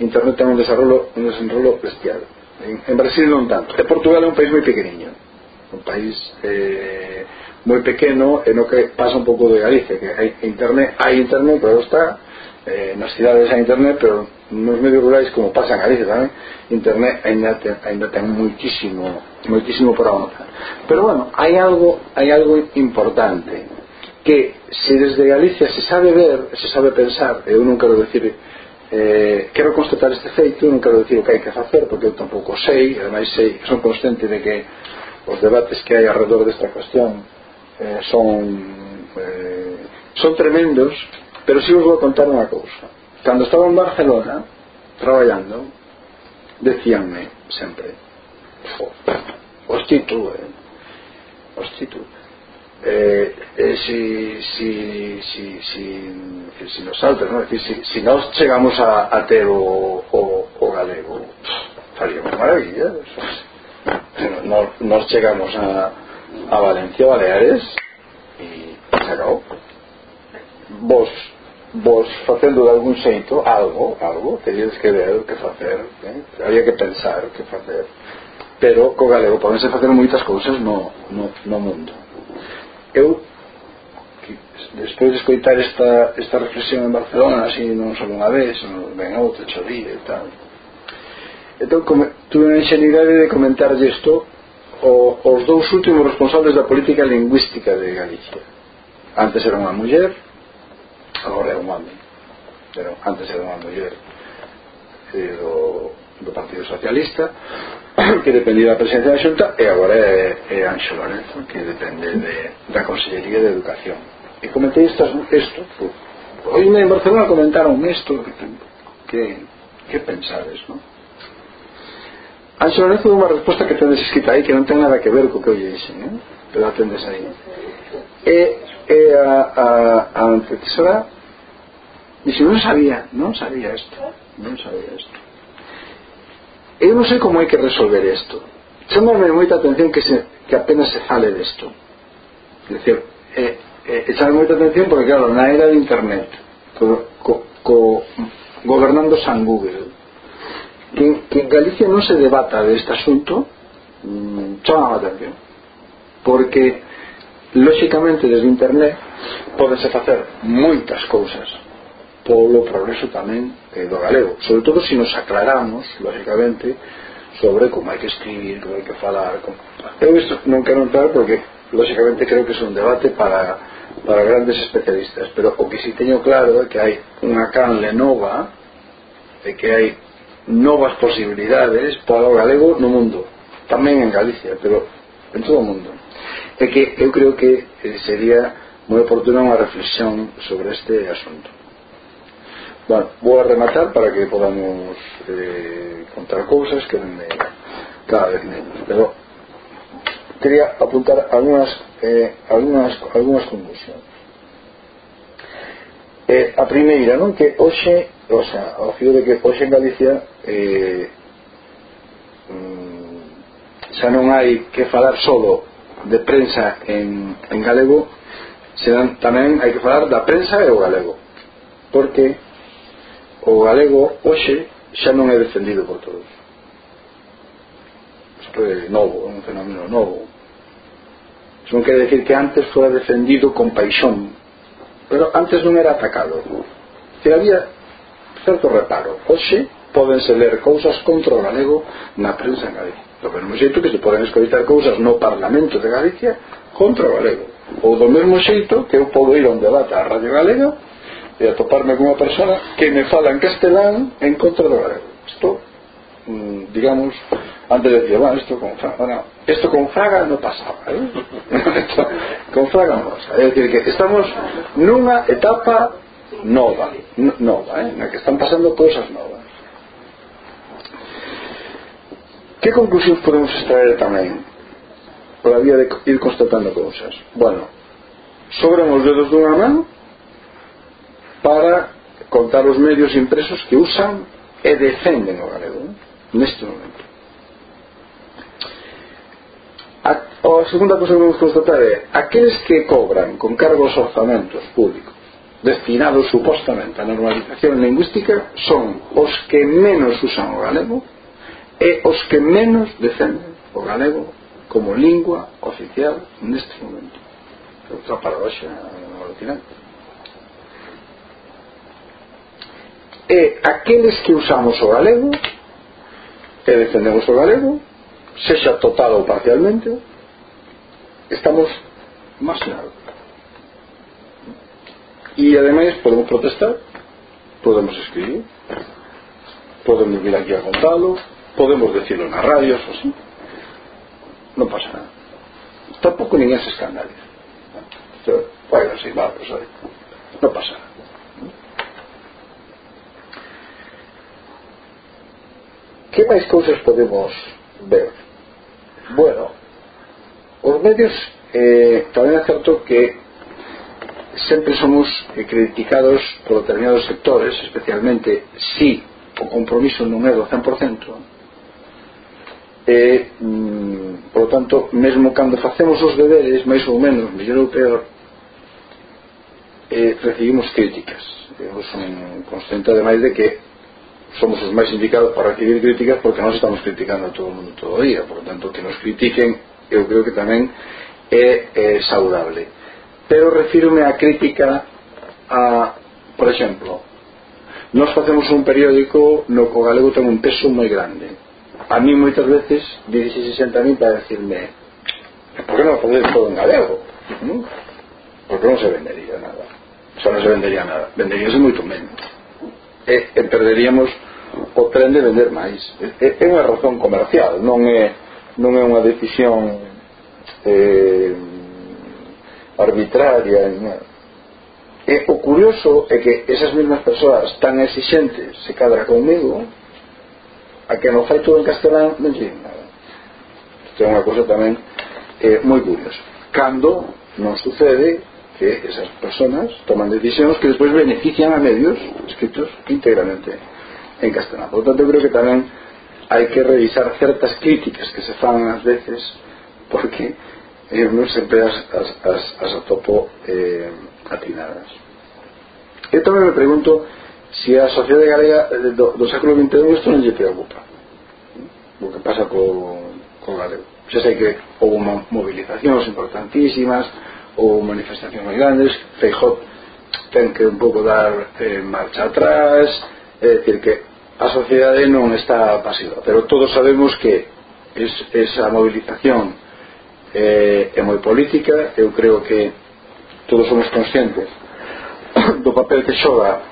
Speaker 2: Internet ten un desarrollo, un desenrolo bestial. En, en Brasil non tanto. E Portugal é un país moi pequeniño. Un país eh, moi pequeno e no que pasa un pouco de Galicia, que hai internet, hai internet, pero está, eh, nas cidades hai internet, pero nos medios rurais, como pasa en Galicia tamén, internet ainda ten, ainda ten moitísimo, moitísimo por avanzar. Pero bueno, hai algo, hai algo importante, que se desde Galicia se sabe ver, se sabe pensar, eu non quero decir eh, quero constatar este feito non quero dicir o que hai que facer porque eu tampouco sei ademais sei, son consciente de que os debates que hai alrededor desta cuestión eh, son eh, son tremendos pero si vos vou contar unha cousa. Cando estaba en Barcelona traballando decíanme sempre hosti tú eh, eh, si, si, si, si, si nos saltas, ¿no? Decir, si, si nós chegamos a, a ter o, o, o galego faríamos maravillas nos, nos chegamos a, a Valencia Baleares e se acabou vos vos facendo de algún xeito algo, algo, teníades que ver o que facer, eh? había que pensar o que facer pero co galego podense facer moitas cousas no, no, no mundo eu despois de escoitar esta, esta reflexión en Barcelona así non só unha vez non ben outra, xo e tal entón come, tuve a ingenuidade de comentarlle isto o, os dous últimos responsables da política lingüística de Galicia. Antes era unha muller agora é un home. Pero antes era unha muller eh, pero do Partido Socialista <clears throat> que dependía da presidencia da Xunta e agora é, é Anxo Lorenzo que depende de, da Consellería de Educación e comentei isto, isto hoy en Barcelona comentaron isto que, que pensades non? Anxo Lorenzo deu unha resposta que tendes escrita aí que non ten nada que ver co que oi dixen eh? pero a tendes aí e, e a, a, a antecesora dixo non sabía non sabía isto non sabía isto eu non sei como hai que resolver isto chamame moita atención que, se, que apenas se fale desto. É dicir eh, eh, e moita atención porque claro na era de internet co, co, co gobernando San Google que, que en Galicia non se debata deste asunto mmm, chama a atención. Porque lóxicamente desde internet podese facer moitas cousas polo progreso tamén eh, do galego. Sobre todo se si nos aclaramos lógicamente sobre como hai que escribir como hai que falar como... eu isto non quero entrar porque lógicamente creo que é un debate para, para grandes especialistas pero o que si teño claro é que hai unha canle nova e que hai novas posibilidades para o galego no mundo tamén en Galicia, pero en todo o mundo. É que eu creo que eh, sería moi oportuna unha reflexión sobre este asunto. Bueno, vou a rematar para que podamos eh, contar cousas que me, cada vez menos pero quería apuntar algunas eh, algunas, algunas conclusións eh, a primeira non que hoxe o sea, o fío de que hoxe en Galicia eh, mm, xa non hai que falar solo de prensa en, en galego senón tamén hai que falar da prensa e o galego. Porque o galego hoxe xa non é defendido por todos. Isto é novo é un fenómeno novo. Isto non quer decir que antes fora defendido con paixón pero antes non era atacado. Que había certo reparo. Hoxe podense ler cousas contra o galego na prensa en Galicia. Do mesmo xeito que se poden escoitar cousas no Parlamento de Galicia contra o galego. Ou do mesmo xeito que eu podo ir a un debate á Radio Galega e atoparme con unha persona que me fala en castelán en contra do galego isto mm, digamos antes decía, bueno, isto con Fraga bueno, isto con Fraga non pasaba ¿eh? <laughs> esto, con Fraga non pasaba é dicir que estamos nunha etapa nova nova, ¿eh? na que están pasando cousas novas que conclusións podemos extraer tamén por a vía de ir constatando cousas bueno sobran os dedos dunha mano para contar os medios impresos que usan e defenden o galego neste momento. A, a segunda cosa que vamos constatar é aqueles que cobran con cargos orzamentos públicos destinados supostamente á normalización lingüística son os que menos usan o galego e os que menos defenden o galego como lingua oficial neste momento. Outra paradoxa alucinante. é aqueles que usamos o galego e defendemos o galego sexa total ou parcialmente estamos marginados e ademais podemos protestar podemos escribir podemos vir aquí a contalo podemos decirlo nas radios o así. Non pasa nada. Tampouco ninguén se escandaliza. Bueno, sí, va, pues, non pasa nada. Que máis cousas podemos ver? Bueno, os medios eh, tamén é certo que sempre somos eh, criticados por determinados sectores, especialmente si o compromiso non é do 100%, e, mm, por tanto, mesmo cando facemos os deberes, máis ou menos, mellor ou peor, eh, recibimos críticas. Eu son consciente, ademais, de que somos os máis indicados para recibir críticas porque nós estamos criticando a todo o mundo todo o día por lo tanto que nos critiquen eu creo que tamén é, é saudable. Pero refírome a crítica a por exemplo nós facemos un periódico no co galego ten un peso moi grande. A mí moitas veces dirixese a mí para decirme por que non facedes todo en galego? ¿No? porque non se vendería nada. Xa non se vendería nada. Venderíase moito menos e, e perderíamos o tren de vender máis. É, é unha razón comercial non é, non é unha decisión eh, arbitraria e o curioso é que esas mesmas persoas tan exigentes se cadra comigo a que non fai todo en castelán non lle nada. Isto é unha cosa tamén eh, moi curiosa. Cando non sucede que esas personas toman decisiones que después benefician a medios escritos íntegramente en castellano. Por lo tanto, creo que tamén hai que revisar certas críticas que se fan ás veces porque eh, non sempre as, as, as, as atopo eh, atinadas. Eu tamén me pregunto se si a sociedade galega eh, do, do século XXI isto non lle preocupa o que pasa co, co galego. Xa sei que houve mobilizacións importantísimas, ou manifestacións moi grandes Feijó ten que un pouco dar eh, marcha atrás é dicir que a sociedade non está pasiva pero todos sabemos que es, esa movilización eh, é moi política eu creo que todos somos conscientes <coughs> do papel que xoga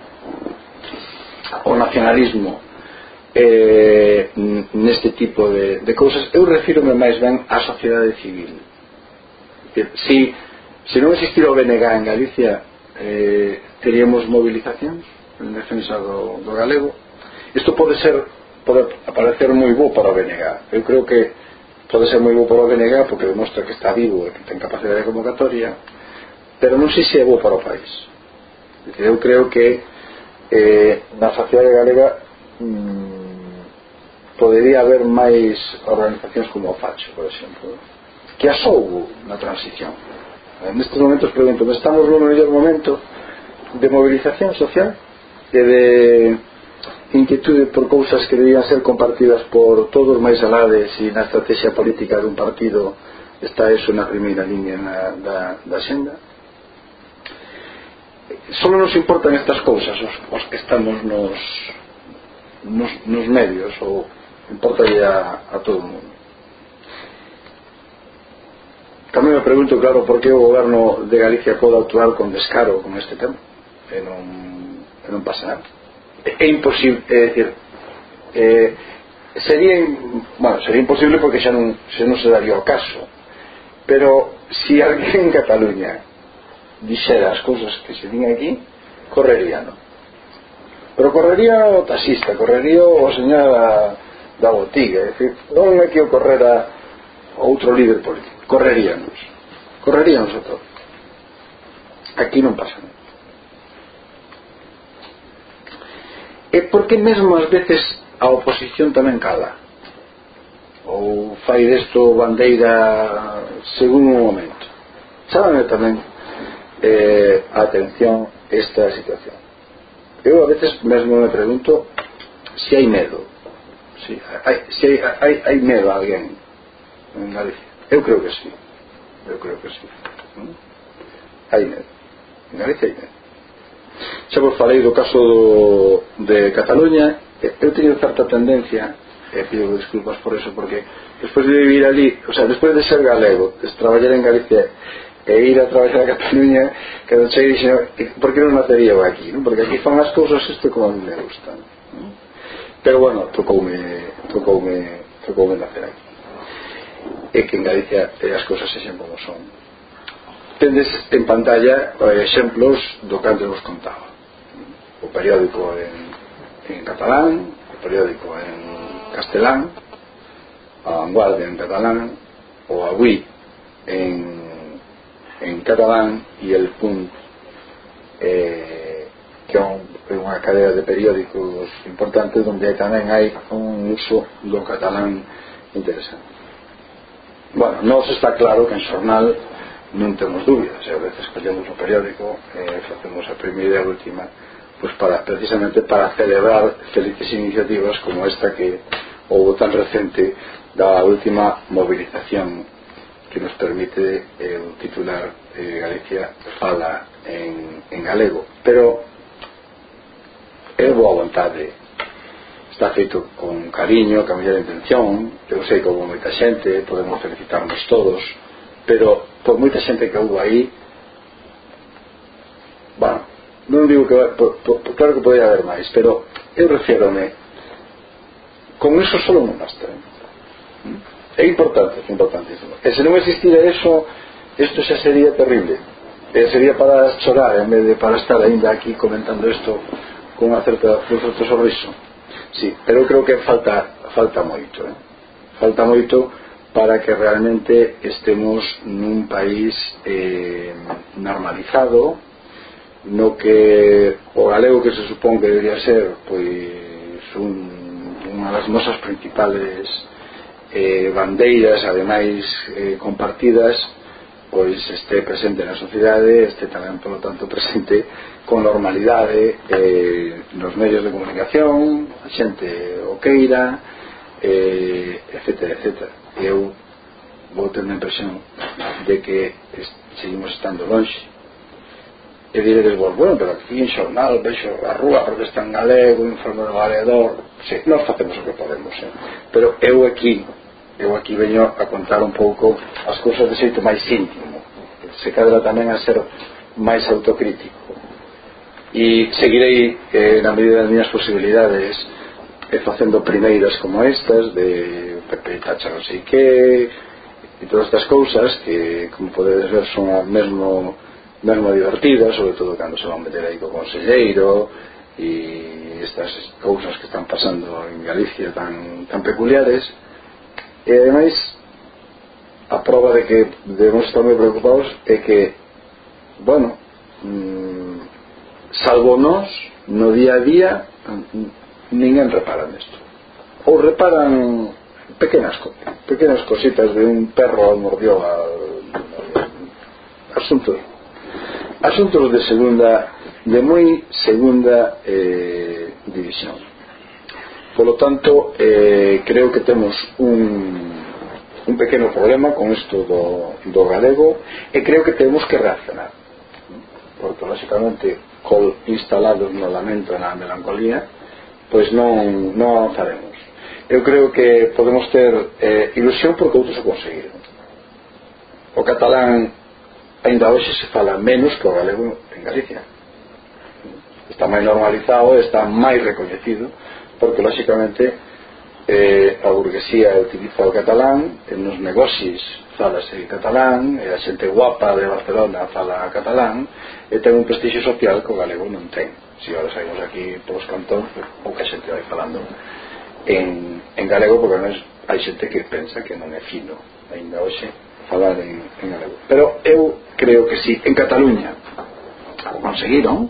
Speaker 2: o nacionalismo eh, neste tipo de, de cousas. Eu refírome máis ben á sociedade civil. Si Se non existira o BNG en Galicia, eh, teríamos movilizacións en defensa do, do galego. Isto pode ser, pode aparecer moi bo para o BNG. Eu creo que pode ser moi bo para o BNG porque demostra que está vivo e que ten capacidade de convocatoria, pero non sei se é bo para o país. Eu creo que eh, na sociedade galega mmm, podería haber máis organizacións como o Facho, por exemplo, que asoubo na transición. Eh, Nestes momentos pregunto, estamos no mellor momento de movilización social e de inquietude por cousas que debían ser compartidas por todos máis alades e na estrategia política dun partido está eso na primeira línea na, da, da xenda solo nos importan estas cousas os, os que estamos nos, nos, nos medios ou importa a, a todo o mundo. Tamén me pregunto, claro, por que o goberno de Galicia pode actuar con descaro con este tema e non, e non pasa nada. É, é imposible, é dicir, eh, sería, bueno, sería imposible porque xa non, xa non se daría o caso. Pero se si alguén en Cataluña dixera as cousas que se din aquí, correría, non? Pero correría o taxista, correría o señor da, da botiga, é dicir, non é que ocorrera outro líder político. Correríanos correríanos a todos. Aquí non pasa nada. E por que mesmo ás veces a oposición tamén cala? Ou fai desto bandeira según o momento? Chámame tamén eh, atención esta situación. Eu a veces mesmo me pregunto se hai medo. Si hai, si hai, hai, hai medo a alguén en Galicia. Eu creo que sí. Eu creo que sí. Non? Hai medo. En Galicia hai medo. Xa vos falei do caso do, de Cataluña. Eu teño certa tendencia e pido disculpas por eso porque despois de vivir ali, o sea, despois de ser galego, de traballar en Galicia e ir a traballar a Cataluña cando cheguei dixen, por que non nacería eu aquí? Non? porque aquí fan as cousas isto como a mí me gustan non? pero bueno, tocoume tocoume, tocoume nacer aquí e que en Galicia as cousas sexen como son. Tendes en pantalla eh, exemplos do que antes vos contaba. O periódico en, en catalán o periódico en castelán a vanguardia en catalán o avui en, en catalán e el punt eh, que é un, unha cadea de periódicos importantes onde tamén hai un uso do catalán interesante. Bueno, nos está claro que en xornal non temos dúbidas. E a veces collemos o periódico e facemos a primeira e a última pois para, precisamente para celebrar felices iniciativas como esta que houve tan recente da última movilización que nos permite eh, titular eh, Galicia fala en, en galego. Pero é boa vontade está feito con cariño, con a mellor intención. Eu sei que houve moita xente podemos felicitarnos todos pero por moita xente que houve aí bueno, non digo que por, por, claro que podía haber máis pero eu refiérome con eso solo non basta eh. é importante, é importante e se non existira eso isto xa sería terrible. E sería para chorar en vez de para estar ainda aquí comentando isto con unha certa, un certo sorriso. Sí, pero creo que falta falta moito, eh? falta moito para que realmente estemos nun país eh, normalizado no que o galego que se supón que debería ser pois un, unha das nosas principales eh, bandeiras ademais eh, compartidas pois este presente na sociedade, este tamén, polo tanto, presente con normalidade eh, nos medios de comunicación, a xente o queira, eh, etc, etc. Eu vou ter a impresión de que seguimos estando longe. E diredes vos, bueno, pero aquí en xornal vexo a rúa porque está en galego, informe do valedor, sí, nós facemos o que podemos, eh? pero eu aquí eu aquí veño a contar un pouco as cousas de xeito máis íntimo. Se cadra tamén a ser máis autocrítico. E seguirei eh, na medida das minhas posibilidades eh, facendo primeiras como estas de Pepe Tacha non sei que e todas estas cousas que como podedes ver son a mesmo mesmo divertidas sobre todo cando se van meter aí co conselleiro e estas cousas que están pasando en Galicia tan, tan peculiares E ademais, a prova de que debemos estar moi preocupados é que, bueno, mmm, salvo nós, no día a día, ninguén repara nesto. Ou reparan pequenas, pequenas cositas de un perro mordió a, asuntos asuntos de segunda de moi segunda eh, división Polo tanto, eh, creo que temos un, un pequeno problema con isto do, do galego e creo que temos que reaccionar. Porque, lógicamente, col instalados no lamento e na melancolía, pois non, non avanzaremos. Eu creo que podemos ter eh, ilusión porque outros o conseguiron. O catalán ainda hoxe se fala menos que o galego en Galicia. Está máis normalizado, está máis recoñecido, porque lógicamente eh, a burguesía utiliza o catalán nos negocios falase catalán e a xente guapa de Barcelona fala catalán e ten un prestixio social que o galego non ten. Se si ahora saímos aquí polos cantóns pouca xente vai falando en, en galego porque non hai xente que pensa que non é fino ainda hoxe falar en, en galego. Pero eu creo que si sí, en Cataluña o conseguiron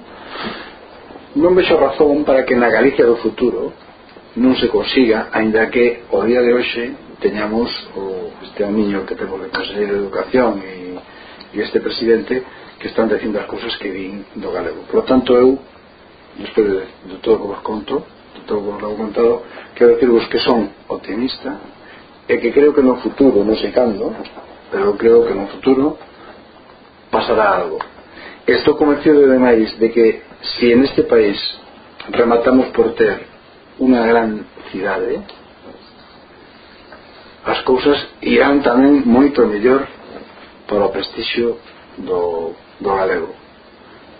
Speaker 2: non vexo razón para que na Galicia do futuro non se consiga, aínda que o día de hoxe teñamos o, este amiño que temos de Conselleiro de Educación e, e este presidente que están dicindo as cousas que vin do galego. Por tanto, eu, despois de, de todo o que vos conto, de todo o que vos levo contado, quero decirvos que son optimista e que creo que no futuro, non sei cando, pero creo que no futuro pasará algo. Estou convencido, ademais, de que si en este país rematamos por ter unha gran cidade as cousas irán tamén moito mellor para o prestixio do, do galego.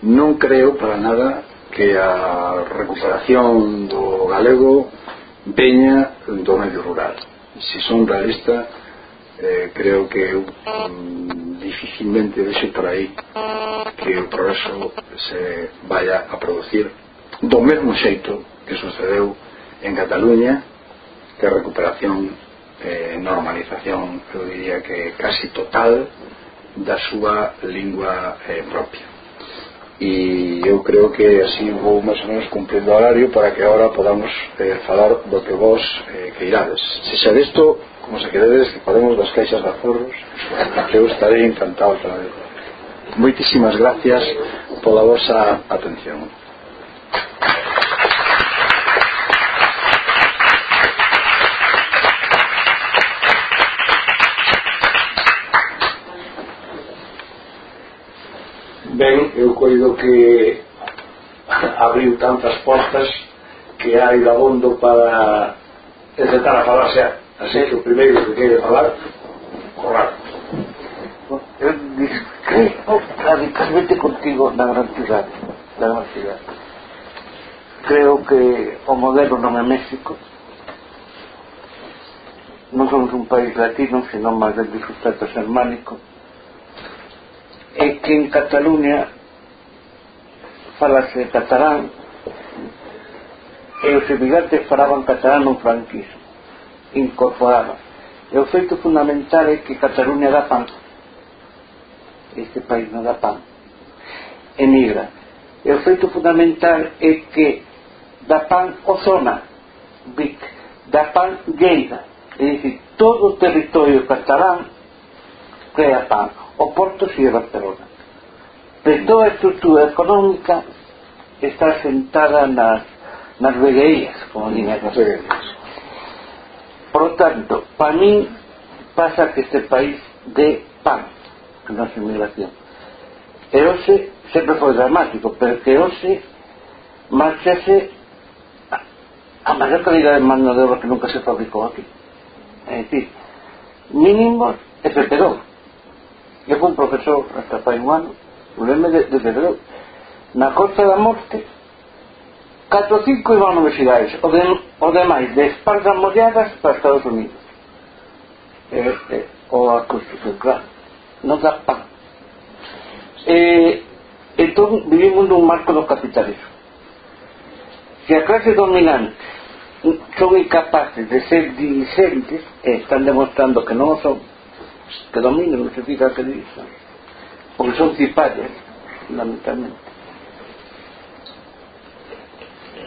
Speaker 2: Non creo para nada que a recuperación do galego veña do medio rural. Se si son realista eh, creo que eu mm, dificilmente vexo por aí que o progreso se vaya a producir. Do mesmo xeito que sucedeu en Cataluña que a recuperación eh, normalización eu diría que casi total da súa lingua eh, propia e eu creo que así vou máis ou menos cumplindo o horario para que agora podamos eh, falar do que vos eh, queirades. Se xa desto, como se queredes que podemos das caixas de aforros eu estarei encantado outra vez moitísimas gracias pola vosa atención.
Speaker 1: eu coido que abriu tantas portas que hai dabondo para empezar a falar xa así que o primeiro que quere falar corral
Speaker 3: eu discrepo radicalmente contigo na gran cidade na gran cidade creo que o modelo non é México. Non somos un país latino senón máis del de sustrato xermánico. E que en Cataluña falase catalán e os emigrantes falaban catalán no franquismo incorporaban e o feito fundamental é que Cataluña dá pan. Este país non dá pan. Emigra. E o feito fundamental é que dá pan zona Vic. Dá pan Lleida. É dicir, todo o territorio catalán crea pan. O Porto e Barcelona. Pero toda a estrutura económica está sentada nas, nas veguerías, como mm, din as veguerías. Por lo tanto, para mí pasa que este país de pan a nosa inmigración. E hoxe sempre foi dramático, pero que hoxe marchase a maior calidad de mano de obra que nunca se fabricou aquí. É dicir, mínimos e se quedou. Eu fui un profesor hasta fai un ano problema de, de Pedro na Costa da Morte 4 ou 5 iban a universidades o, de, o demais de espaldas molladas para Estados Unidos. Este, eh, ou a Constitución claro. Non dá pan e, entón vivimos nun marco do capitalismo. Se a clase dominante son incapaces de ser dirigentes e están demostrando que non son que dominan, se fijan que dirixan porque son cipallos fundamentalmente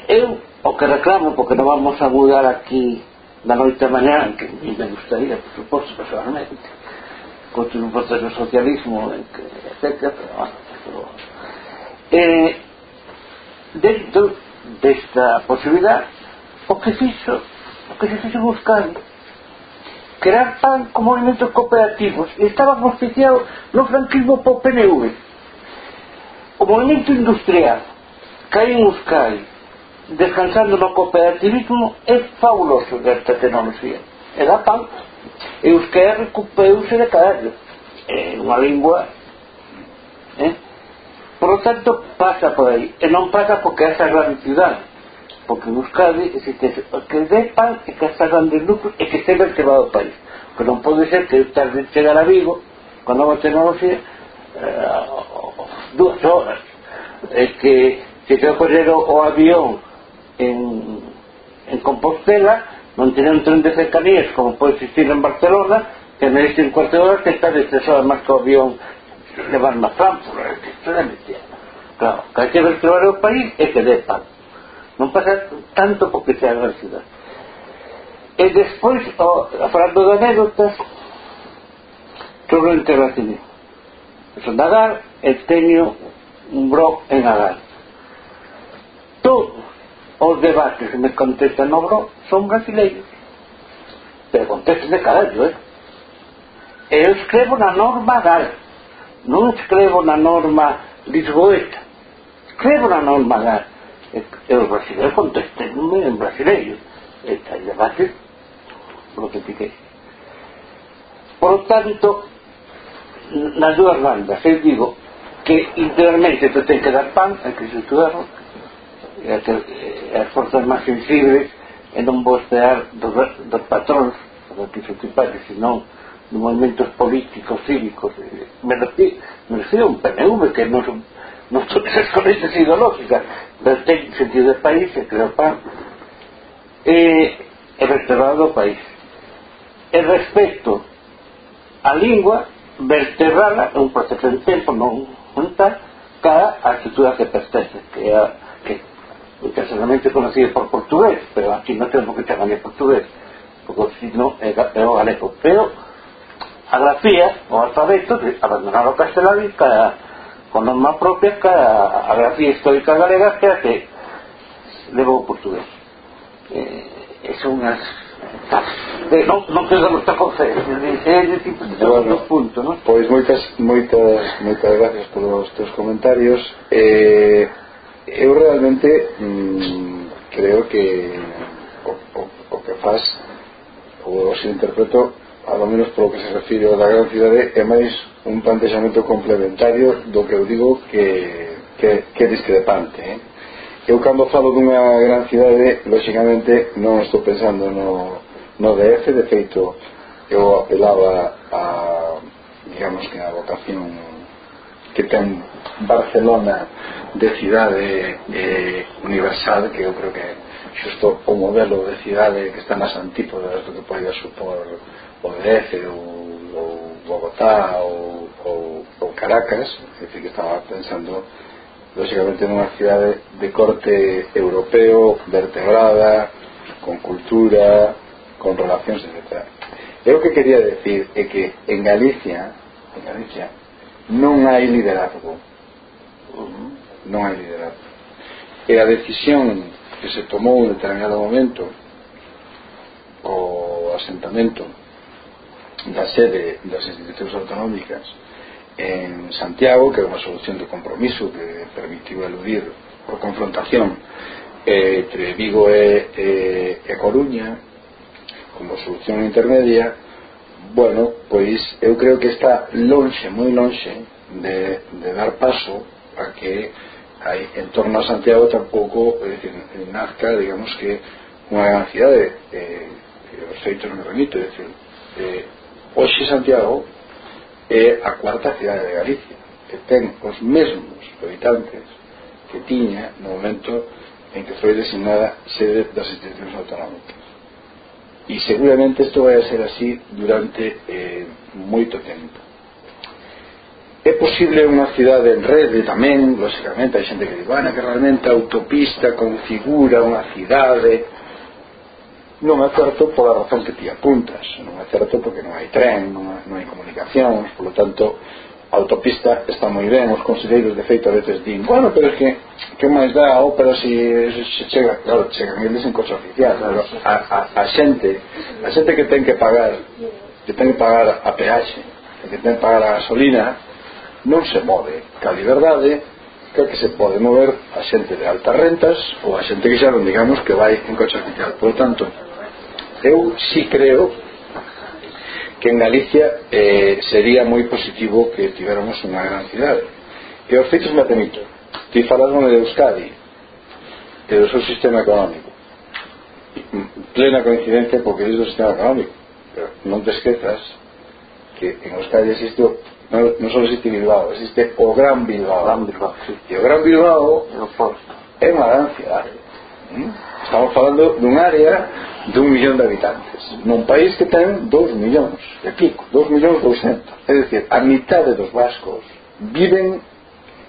Speaker 3: eu o que reclamo porque non vamos a mudar aquí da noite a mañá que me gustaría, por suposto, personalmente contra un proceso socialismo etc pero, eh, dentro desta posibilidad o que fixo o que se fixo buscando crear pan con movimentos cooperativos. E estaban no franquismo po PNV o movimento industrial cae en Euskadi descansando no cooperativismo é fabuloso desta tecnoloxía e da pan e Euskadi recuperouse de cada é unha lingua eh? por lo tanto pasa por aí e non pasa porque esa é a gran cidade Porque en Euskadi existe o que dé pan e que está dando lucros e que esteve vertebrado o país. Que non pode ser que tarde chegar a Vigo con nova tecnología eh, dúas horas. É que se quero coger o, o avión en, en Compostela non tiene un tren de cercanías como pode existir en Barcelona que me dice en cuarto de hora que está de tres horas máis que o avión levar na Frankfurt, que isto é mentira. Claro, que hai que vertebrar o país e que dé pan non pasa tanto porque sea se adversidade. E eh, despois, oh, falando de anécdotas, todo o intervencionismo. Son de Agar e teño un blog en Agar. Todos os debates que me contestan no blog son brasileiros. Pero contestan de carallo, eh? Eu escrevo na norma Agar. Non escrevo na norma Lisboeta. Escrevo na norma Agar. E os brasileiros contesténme en brasileiro. E tal debate notifiquei. Por tanto, nas dúas bandas, eu digo que interiormente tu ten que dar pan eh, a que se estudaron e as forzas máis sensibles e non vou esperar dos, dos patróns do que se ocupare, senón de movimentos políticos, cívicos eh, me refiro, me refiro a un PNV que non son non son esas <laughs> correntes ideológicas pero ten sentido de país e creo pan e, e vertebrado país. E respecto a lingua vertebrala é un proceso de tempo non, non está cada a estructura que pertence que que internacionalmente conocido por portugués pero aquí non temos que chamar portugués porque si no é, é o galego. Pero a grafía o alfabeto de abandonar o castelán e con norma propia que a grafía histórica galega que hace levou portugués eh, é unha eh, non, non quedamos a conceber é tipo de bueno, punto non?
Speaker 2: pois moitas, moitas, moitas gracias polos teus comentarios eh, eu realmente mm, creo que o, o, o que fas ou se interpreto a lo menos polo que se refire ao da gran cidade é máis un plantexamento complementario do que eu digo que, que, que discrepante eh? eu cando falo dunha gran cidade lóxicamente non estou pensando no, no DF de feito eu apelaba a digamos que a vocación que ten Barcelona de cidade eh, universal que eu creo que xusto o modelo de cidade que está nas antípodas do que poida supor Odense ou, ou Bogotá ou, ou, ou Caracas, é dicir, que estaba pensando lógicamente nunha cidade de corte europeo, vertebrada, con cultura, con relacións, etc. Eu que quería decir é que en Galicia, en Galicia non hai liderazgo. Non hai liderazgo. E a decisión que se tomou en determinado momento o asentamento da sede das institucións autonómicas en Santiago, que é unha solución de compromiso que permitiu eludir por confrontación eh, entre Vigo e, e, e Coruña como solución intermedia bueno, pois eu creo que está lonxe, moi lonxe de, de dar paso a que hai, en torno a Santiago tampouco eh, nazca, digamos que unha gran cidade eh, os feitos me remito, é dicir, eh, Hoxe Santiago é a cuarta cidade de Galicia que ten os mesmos habitantes que tiña no momento en que foi designada sede das institucións autonómicas. E seguramente isto vai a ser así durante eh, moito tempo. É posible unha cidade en rede tamén, lógicamente hai xente que di, bueno, que realmente a autopista configura unha cidade non é certo pola razón que ti apuntas non é certo porque non hai tren non hai, non hai comunicacións polo tanto a autopista está moi ben os conselleiros de feito a veces din bueno, pero é que que máis dá a ópera oh, se, se chega claro, chegan eles en coche oficial claro, a, a, a xente a xente que ten que pagar que ten que pagar a peaxe que ten que pagar a gasolina non se move que a liberdade que que se pode mover a xente de altas rentas ou a xente que xa non digamos que vai en coche oficial. Por tanto eu si creo que en Galicia eh, sería moi positivo que tiveramos unha gran cidade. E os feitos me temito ti falaron de Euskadi e do seu sistema económico. Plena coincidencia porque é do sistema económico. Pero non te esquezas que en Euskadi existe non, non só existe Bilbao existe o Gran Bilbao,
Speaker 3: gran Bilbao sí.
Speaker 2: e o Gran Bilbao é unha gran cidade. ¿Mm? estamos falando dun área de un millón de habitantes. Nun país que ten 2 millóns e pico, 2 millóns 200 é dicir, a mitade dos vascos viven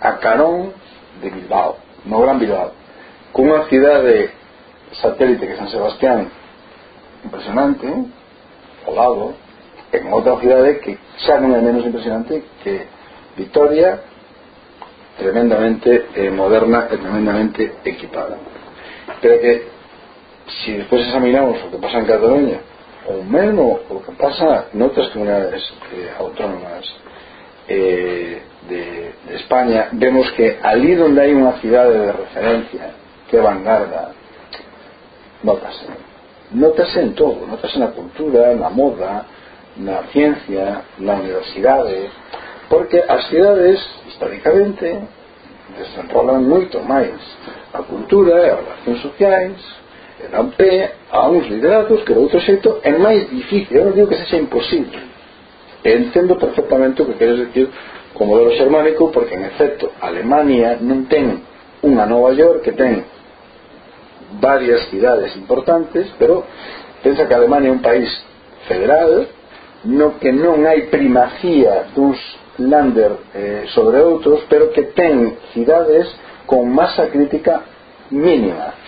Speaker 2: a carón de Bilbao, no Gran Bilbao. Cunha cidade satélite que San Sebastián impresionante ao lado en outra cidade que xa non é menos impresionante que Vitoria tremendamente eh, moderna e tremendamente equipada. Pero que si despois examinamos o que pasa en Cataluña ou menos o que pasa noutras comunidades eh, autónomas eh, de, de España vemos que ali onde hai unha cidade de referencia que vanguarda notase. Notase en todo, notase na cultura na moda, na ciencia na universidade porque as cidades históricamente desenrolan moito máis a cultura e as relacións sociais ampea a uns liderazgos que de outro xeito é máis difícil. Eu non digo que sexa imposible. Entendo perfectamente o que queres decir co modelo xermánico porque en efecto Alemania non ten unha Nova York que ten varias cidades importantes pero pensa que Alemania é un país federal no que non hai primacía duns lander eh, sobre outros pero que ten cidades con masa crítica mínima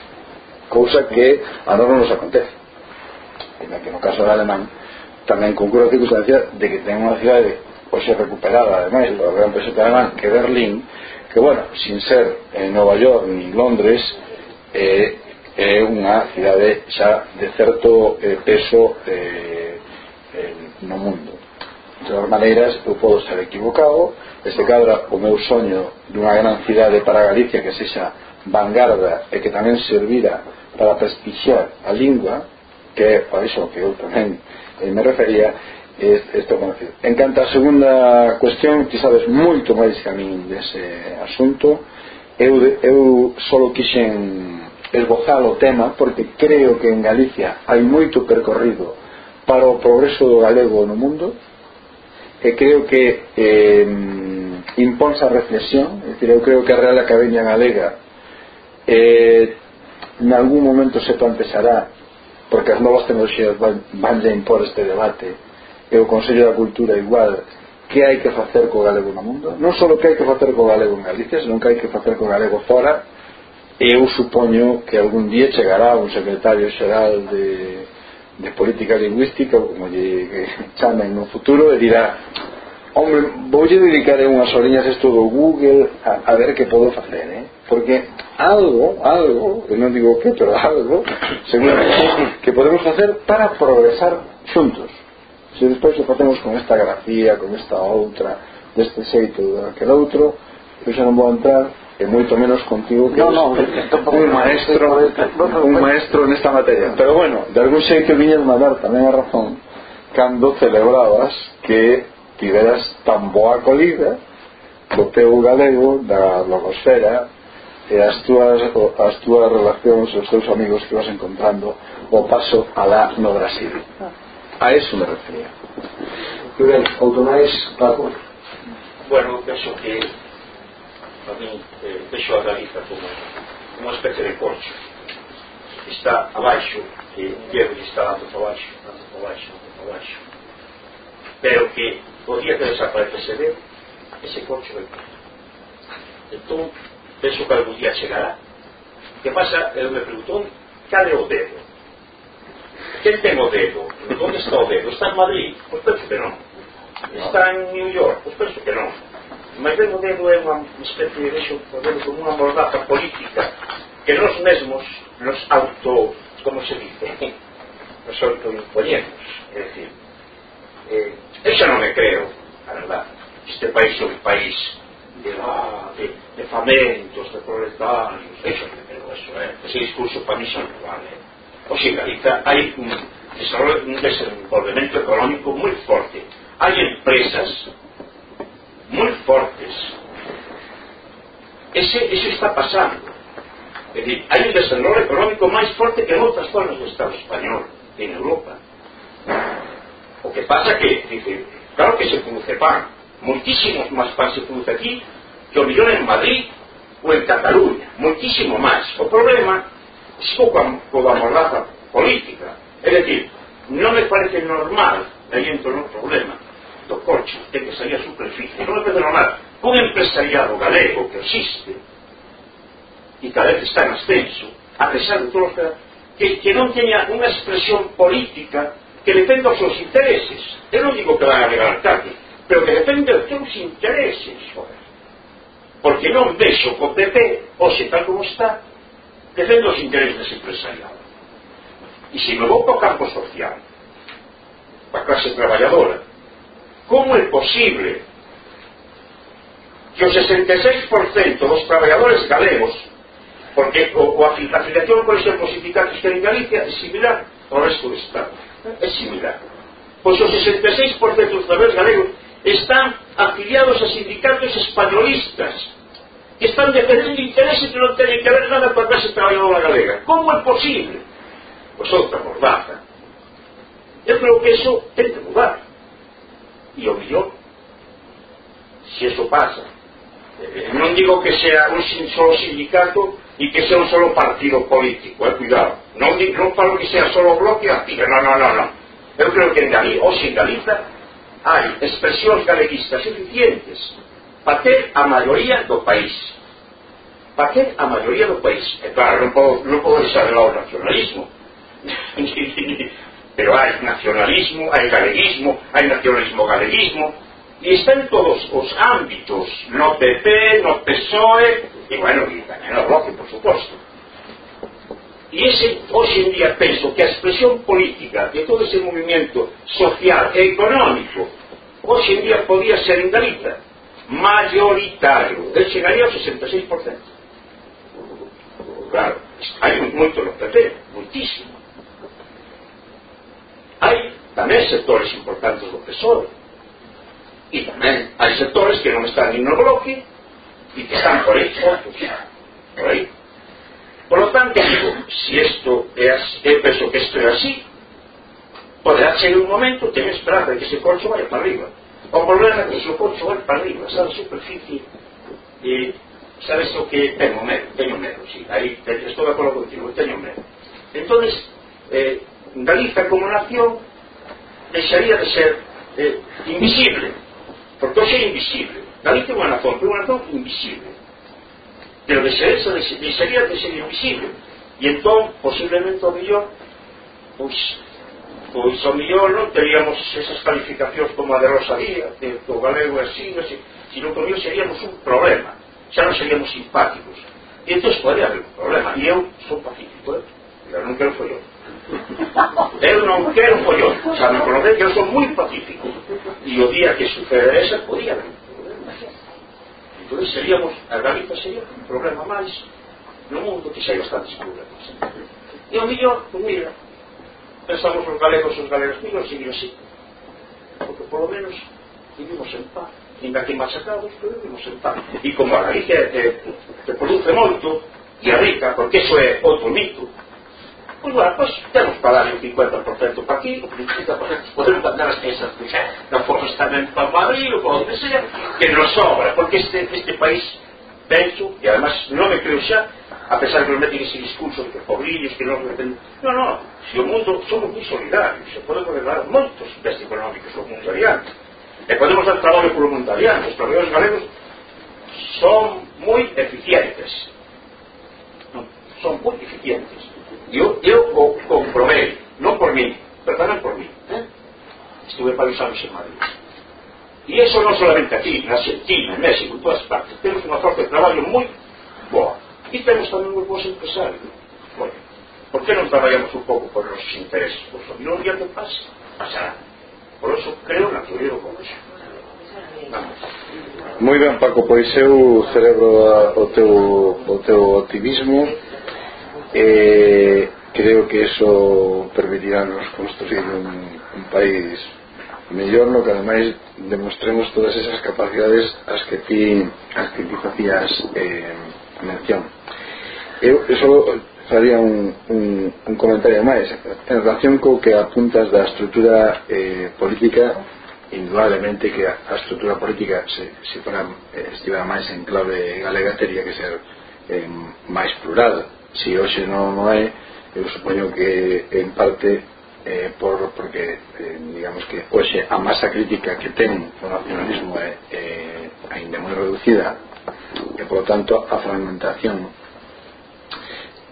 Speaker 2: cousa que a nós non nos acontece. Tendo que no caso de Alemán tamén concurre a circunstancia de que ten unha cidade hoxe recuperada ademais do gran presente alemán que Berlín que bueno, sin ser en Nova York ni Londres eh, é unha cidade xa de certo eh, peso eh, eh, no mundo. De todas maneiras eu podo estar equivocado este cadra o meu soño dunha gran cidade para Galicia que sexa vanguarda e que tamén servira para prestigiar a lingua que é para iso que eu tamén eh, me refería estou conocido. En canto a segunda cuestión, ti sabes moito máis que a min dese asunto. Eu, eu solo quixen esbozar o tema porque creo que en Galicia hai moito percorrido para o progreso do galego no mundo e creo que eh, imponsa reflexión, é dicir, eu creo que a Real Academia Galega eh, en algún momento se plantexará porque as novas tecnologías van, van a impor este debate. E o Consello da Cultura igual. Que hai que facer co galego no mundo? Non só que hai que facer co galego en Galicia senón que hai que facer co galego fora eu supoño que algún día chegará un secretario xeral de, de política lingüística como lle <laughs> chamen no futuro e dirá Hombre, voulle dedicar unhas horiñas isto do Google a, a ver que podo facer, eh? Porque algo, algo, eu non digo que, pero algo, seguramente, que podemos facer para progresar xuntos. Se despois o facemos con esta grafía, con esta outra, deste xeito ou daquele outro, eu xa non vou entrar, e moito menos contigo que
Speaker 3: no, no,
Speaker 2: un maestro un maestro nesta materia pero bueno, de algún xeito viñas mandar tamén a razón cando celebrabas que tiveras tan boa acolida do teu galego da logosfera e as túas, as túas relacións os teus amigos que vas encontrando o paso alá no Brasil. A eso me refería.
Speaker 1: Muy ben, outro máis, Paco?
Speaker 4: Bueno, penso que a mí, eh, penso a Galiza como unha especie de corcho. Que está abaixo que un día está andando para baixo andando para baixo, para baixo. Pero que το 2047 εσύ κόψε Então, penso que algún día chegará. Que pasa, ele me perguntou, cale o dedo? Quem ten o dedo? Onde está o dedo? Está en Madrid? Pois penso que non. Está en New York? Pois penso que non. Mas ben o dedo é unha especie de deixo, podemos como unha mordaza política que nós mesmos nos auto, como se dice, nos autoimponemos. É dicir, eh, Eu xa non me creo, a verdad, este país é un país de, ah, de, de famentos, de proletarios, eu xa non me creo eso, eh? ese discurso para mí xa non vale. O en Galiza hai un, un desenvolvemento económico moi forte. Hai empresas moi fortes. Ese, eso está pasando. É dicir, hai un desenvolvemento económico máis forte que en outras zonas do Estado español, en Europa. O que pasa que, dice, claro que se produce pan, muitísimo máis pan se produce aquí que o millón en Madrid ou en Cataluña, muitísimo máis. O problema xo coa, coa mordaza política. É dicir, non me parece normal, aí entro no problema, do corcho, de que saía a superficie, non me parece normal, un empresariado galego que existe, e cada vez está en ascenso, a pesar de todo que, que non teña unha expresión política que defenda os seus intereses. Eu non digo que van a levantarme pero que defende os seus intereses porque non vexo co PP hoxe tal como está defendo os intereses dese empresariado e se me vou para o campo social para a clase traballadora como é posible que o 66% dos traballadores galegos porque o, afiliación por exemplo sindicatos que en Galicia é similar ao resto do Estado é similar. Pois o 66% dos traballadores galegos están afiliados a sindicatos españolistas que están defendendo intereses que non teñen que ver nada coa clase traballadora galega. Como é posible? Pois outra mordaza. Eu creo que eso ten que mudar. E o millón, se eso pasa, eh, non digo que sea un solo sindicato e que sea un solo partido político, eh, cuidado. Non, non falo que sea solo bloque activo, non, non, non, non. Eu creo que en Galicia, ou en Galiza, hai expresións galeguistas suficientes para ter a maioría do país. Para ter a maioría do país. E claro, non podo, non podo deixar de lado o nacionalismo. <laughs> Pero hai nacionalismo, hai galeguismo, hai nacionalismo galeguismo, E está en todos os ámbitos, no PP, no PSOE, e bueno, e tamén no Bloque, por suposto. E ese, hoxe en día, penso que a expresión política de todo ese movimento social e económico hoxe en día podía ser en Galiza maioritario el chegaría ao 66% claro hai moito no PP moitísimo hai tamén sectores importantes do PSOE e tamén hai sectores que non están nin no bloque e que están por aí outros por aí por lo tanto digo se si isto é así eu penso que isto é así poderá ser un momento ten esperanza de que ese corcho vaya para arriba. O problema é que ese corcho vai para arriba xa a superficie? E sabes o que teño medo teño medo, si, sí, aí estou de acordo contigo teño medo entonces eh, Galiza como nación deixaría de ser eh, invisible. Porque é invisible. É unha nación, pero unha nación invisible. Pero de ser eso deixaría de ser invisible. E entón posiblemente o millón pois pois o millón non teríamos esas calificacións como a de Rosalía que o galego é así, sino que seríamos un problema. Xa non seríamos simpáticos. E entón podría haber un problema. E eu sou pacífico eh? eu non quero follón Eu non quero follón, xa me conoce, eu son moi pacífico. E o día que sucederese, podía non. Entón seríamos, a Galiza sería un problema máis no mundo que xa hai bastantes problemas. E o millor, pues mira, pensamos os galegos os galegos migos e así. Porque polo menos vivimos en paz. Inda que machacados, pero vivimos en paz. E como a Galicia eh, te produce moito, e a rica, porque iso é outro mito, Pois bueno, pois temos que dar un 50% para aquí, o 50% podemos mandar as mesas da Forza tamén para Madrid, ou para onde sea, que nos sobra, porque este, este país penso, e además non me creo xa, a pesar que nos meten ese discurso de que pobrillos, que non... Non, non, se o mundo somos moi solidarios, se podemos levar moitos bens económicos ao mundo adiante. E eh, podemos dar trabalho polo mundo adiante, os traballadores galegos son moi eficientes. Non, son moi eficientes. Eu, eu comprovei, non por mí, preparan por mí. Eh? Estuve varios anos en Madrid. E eso non solamente aquí, na Argentina, en México, en todas partes. Temos unha forza de traballo moi boa. E temos tamén moi bons empresarios. Bueno, por que non traballamos un pouco por nosos intereses? Por favor, non ya que pasa, pasará. Por eso creo na teoría do Congreso.
Speaker 2: Moi ben, Paco, pois eu celebro o, teu, o teu optimismo eh, creo que eso permitirános construir un, un país mellor no? Que ademais demostremos todas esas capacidades as que ti as que ti facías eh, mención. Eu só faría un, un, un comentario máis en relación co que apuntas da estrutura eh, política indudablemente que a, a estrutura política se, se fora, eh, estivera máis en clave galega teria que ser eh, máis plural si hoxe non o é eu supoño que en parte eh, por porque eh, digamos que hoxe a masa crítica que ten o nacionalismo é eh, ainda moi reducida e por tanto a fragmentación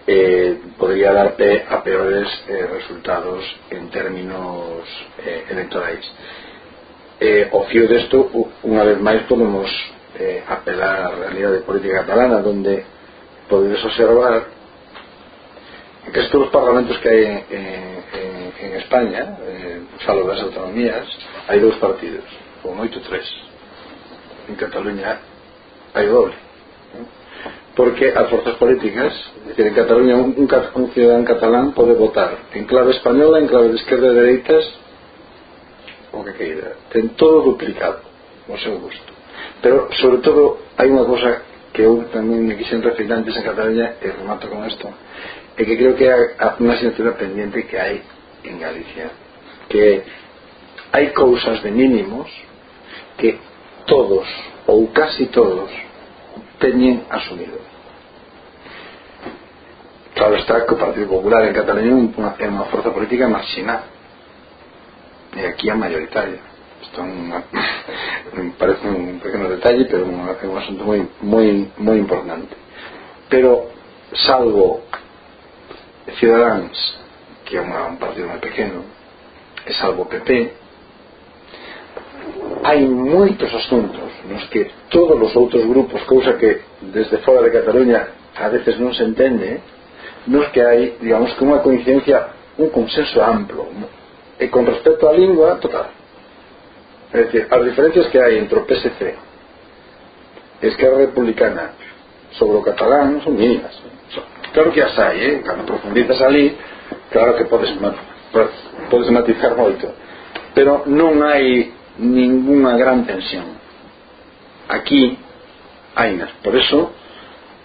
Speaker 2: eh, podría dar pé a peores eh, resultados en términos eh, electorais. Eh, o fío desto unha vez máis podemos eh, apelar á realidade política catalana donde podedes observar que todos os parlamentos que hai en, en, en España eh, falo das autonomías hai dous partidos ou moito tres. En Cataluña hai doble porque as forzas políticas decir, en Cataluña un, un, un cidadán catalán pode votar en clave española, en clave de esquerda e dereitas o que queira ten todo duplicado o seu gusto. Pero sobre todo hai unha cosa que eu tamén me quixen referir antes en Cataluña e remato con isto é que creo que é unha asignatura pendiente que hai en Galicia que hai cousas de mínimos que todos ou casi todos teñen asumido. Claro está que o Partido Popular en Cataluña é unha forza política marxinal e aquí é mayoritaria. Isto é unha parece un pequeno detalle, pero é un asunto moi, moi, moi importante. Pero, salvo Ciudadanos, que é un partido moi pequeno, e salvo PP, hai moitos asuntos nos que todos os outros grupos, cousa que desde fora de Cataluña a veces non se entende, nos que hai, digamos, que unha coincidencia, un consenso amplo. E con respecto á lingua, total é dicir, as diferencias que hai entre PSC Esquerra Republicana sobre catalán son mínimas. Claro que as hai, eh? cando profundizas ali claro que podes, podes matizar moito. Pero non hai ninguna gran tensión. Aquí hai por eso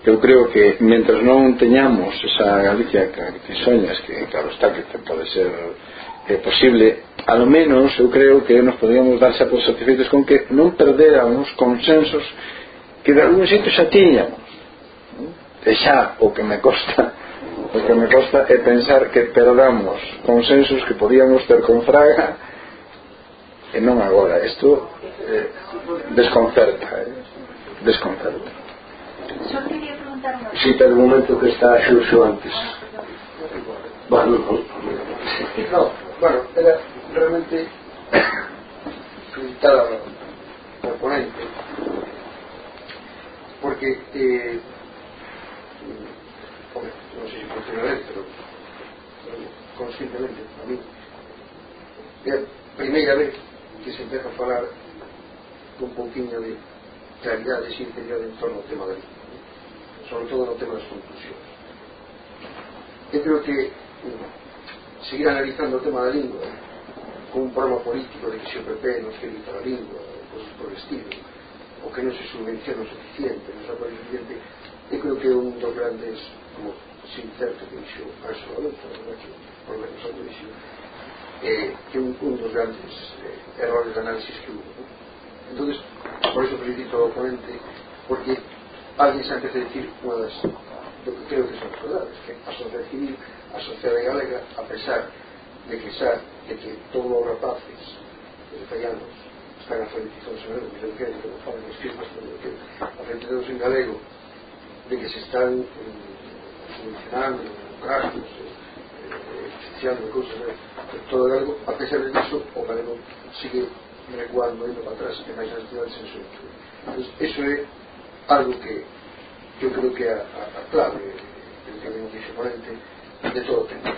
Speaker 2: eu creo que mentras non teñamos esa Galicia que, que soñas que claro está que pode ser é posible, lo menos eu creo que nos podíamos darse por satisfeitos con que non perderamos consensos que de algún sitio xa tiñamos e xa o que me costa <laughs> o que me costa é pensar que perdamos consensos que podíamos ter con Fraga e non agora. Isto eh, desconcerta eh? desconcerta.
Speaker 5: Quería preguntar unha
Speaker 1: Si, pero un momento que está xuxo antes. Bueno,
Speaker 6: no. Bueno, era realmente felicitada la, la ponente, porque, eh, bueno, no sé si continuaré, pero, pero conscientemente, a mí, é a primeira vez que se empeza a falar con pouquinho de claridade e sinceridade en torno ao tema da vida sobre todo no tema das conclusións eu creo que seguir analizando o tema da lingua con un programa político de que se o PP nos evita a lingua cosas por estilo o que non se subvenciona o suficiente non se apoia suficiente eu creo que é un dos grandes como sincerto que dixo Anso Alonso que por menos algo dixo eh, que un, un dos grandes eh, errores de análisis que hubo ¿no? entonces por eso felicito ao ponente porque alguén sempre a dicir unha das do que creo que son verdades que a sociedade civil, a sociedade galega a pesar de que xa de que todos os rapaces italianos están alfabetizados en galego que non queren que non falen os firmas, pero que alfabetizados en galego de que se están eh, subvencionando gastos eficiando eh, eh cousas eh, de todo galego a pesar de iso o galego sigue recuando indo para atrás e máis as cidades en súa entón, iso é algo que yo creo que a, a, a clave eu que ven dixe ponente de todo. O tempo.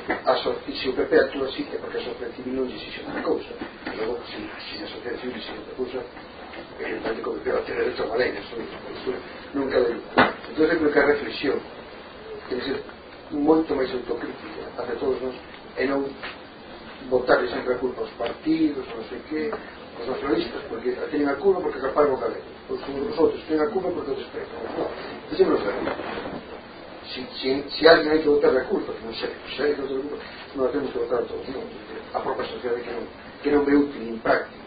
Speaker 6: so, se o PP actúa así é porque a sociedade civil non dixe outra cousa. E logo se, se a sociedade civil dixe outra cousa é o que o PP va ter derecho a unha lei eso, eso nunca deu entón eu creo que a reflexión tem que ser moito máis autocrítica hacia todos nós e non votarle sempre a culpa aos partidos non sei que, aos nacionalistas porque teñen a culpa porque caparon o cabelo porque vosotros ten a culpa porque te explica. No, ese non sei. Si, si, si alguén hai que botar a culpa, que non sei, se hai que botar a culpa, non a temos que botar a todos, non? A propia sociedade que non, que non ve útil, nin práctico,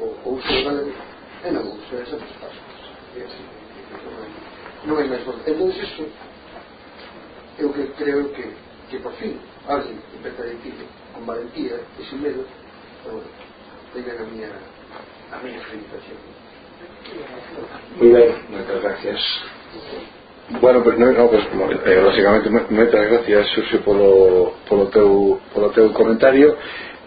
Speaker 6: o, o uso de vale, é non uso, de esas fácil. É así, non hai máis volta. Entón, iso, eu que creo que, que por fin, alguén empeza a dicir con valentía e sin medo, pero, bueno, tengan a miña a miña felicitación.
Speaker 1: Muy ben, moitas gracias.
Speaker 2: Bueno, pues, no, no, pues, eh, básicamente moitas gracias Xurxo polo, polo, teu, polo teu comentario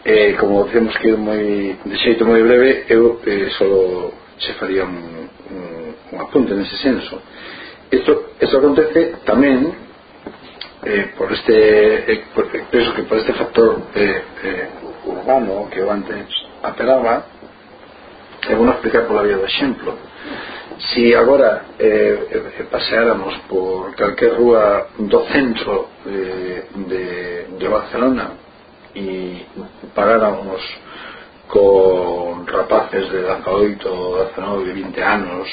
Speaker 2: eh, como dicemos que moi, de xeito moi breve eu eh, solo se faría un, un, un apunte nese senso isto, isto acontece tamén eh, por este eh, por, eh, penso que por este factor eh, eh, urbano que eu antes apelaba é bueno explicar pola vía do exemplo. Si agora eh, eh, paseáramos por calquer rúa do centro de, de, de Barcelona e paráramos con rapaces de 18, 19, 20 anos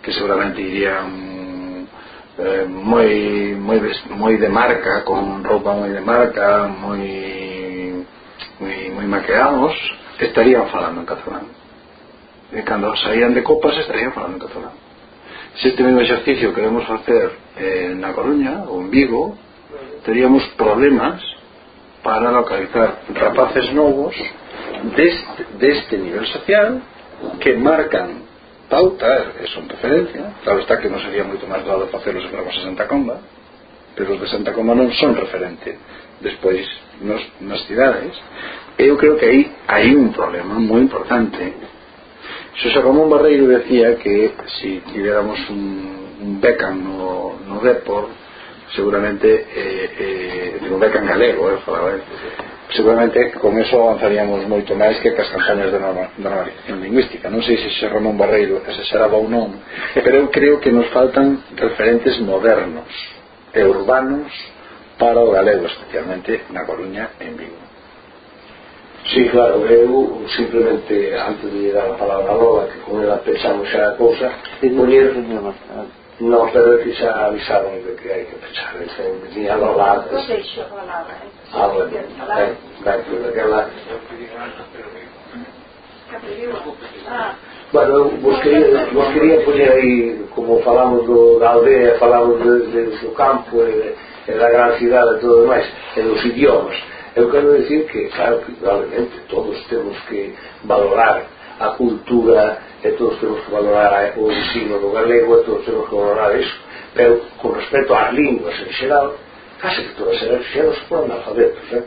Speaker 2: que seguramente irían eh, moi, moi, moi de marca con roupa moi de marca moi, moi, moi maqueados estarían falando en catalán e cando saían de copas estarían falando en catalán. Se este mesmo exercicio queremos facer eh, na Coruña ou en Vigo teríamos problemas para localizar rapaces novos deste, deste nivel social que marcan pauta e son referencia. Claro está que non sería moito máis doado facelos en Ramos Santa Comba pero os de Santa Comba non son referente despois nos, nas cidades. Eu creo que aí hai un problema moi importante Xosé Ramón Barreiro decía que se si tivéramos un, un Beckham no, no Depor seguramente eh, eh, un Beckham galego eh, falaba, eh, seguramente con eso avanzaríamos moito máis que cas campañas de normalización lingüística. Non sei se Xosé Ramón Barreiro asesoraba ou non pero eu creo que nos faltan referentes modernos e urbanos para o galego especialmente na Coruña en Vigo.
Speaker 1: Sí, claro, eu simplemente antes de dar a palabra a Lola que con ela pechamos xa a cousa poñer... Non, pero é que xa avisaron de que hai que pechar eh, entón, ni a Lola antes.
Speaker 5: Deixo a palabra
Speaker 1: Ah, ben, ben, pero ben,
Speaker 5: Ah,
Speaker 1: Bueno, vos quería, vos quería poñer aí como falamos do, da aldea falamos de, de, do campo e, e da gran cidade e todo demais e dos idiomas. Eu quero decir que, claro, que probablemente todos temos que valorar a cultura, e todos temos que valorar o ensino do galego, e todos temos que valorar iso, pero con respecto ás linguas en xeral, case que todas elas xeras por analfabetos, eh?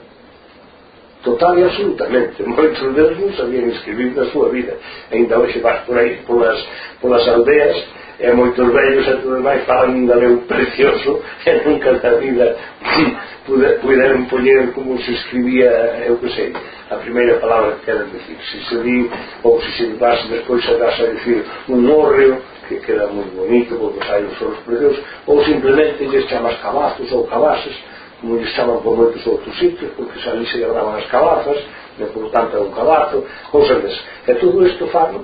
Speaker 1: total e absolutamente. <laughs> Moitos deles non sabían escribir na súa vida. Ainda hoxe vas por aí, polas, polas aldeas, e moitos vellos e todo máis falan un galego precioso <laughs> e nunca na vida <laughs> puderon poñer como se escribía, eu que sei, a primeira palabra que queren decir. Se se di, ou se se vas despois se das a decir un hórreo, que queda moi bonito, porque hai os solos preciosos, ou simplemente lles chamas cabazos ou cabases, mulles chaman por moitos outros sitios porque xa ali se llaman as cabazas e por tanto é un cabazo cousas des e todo isto falo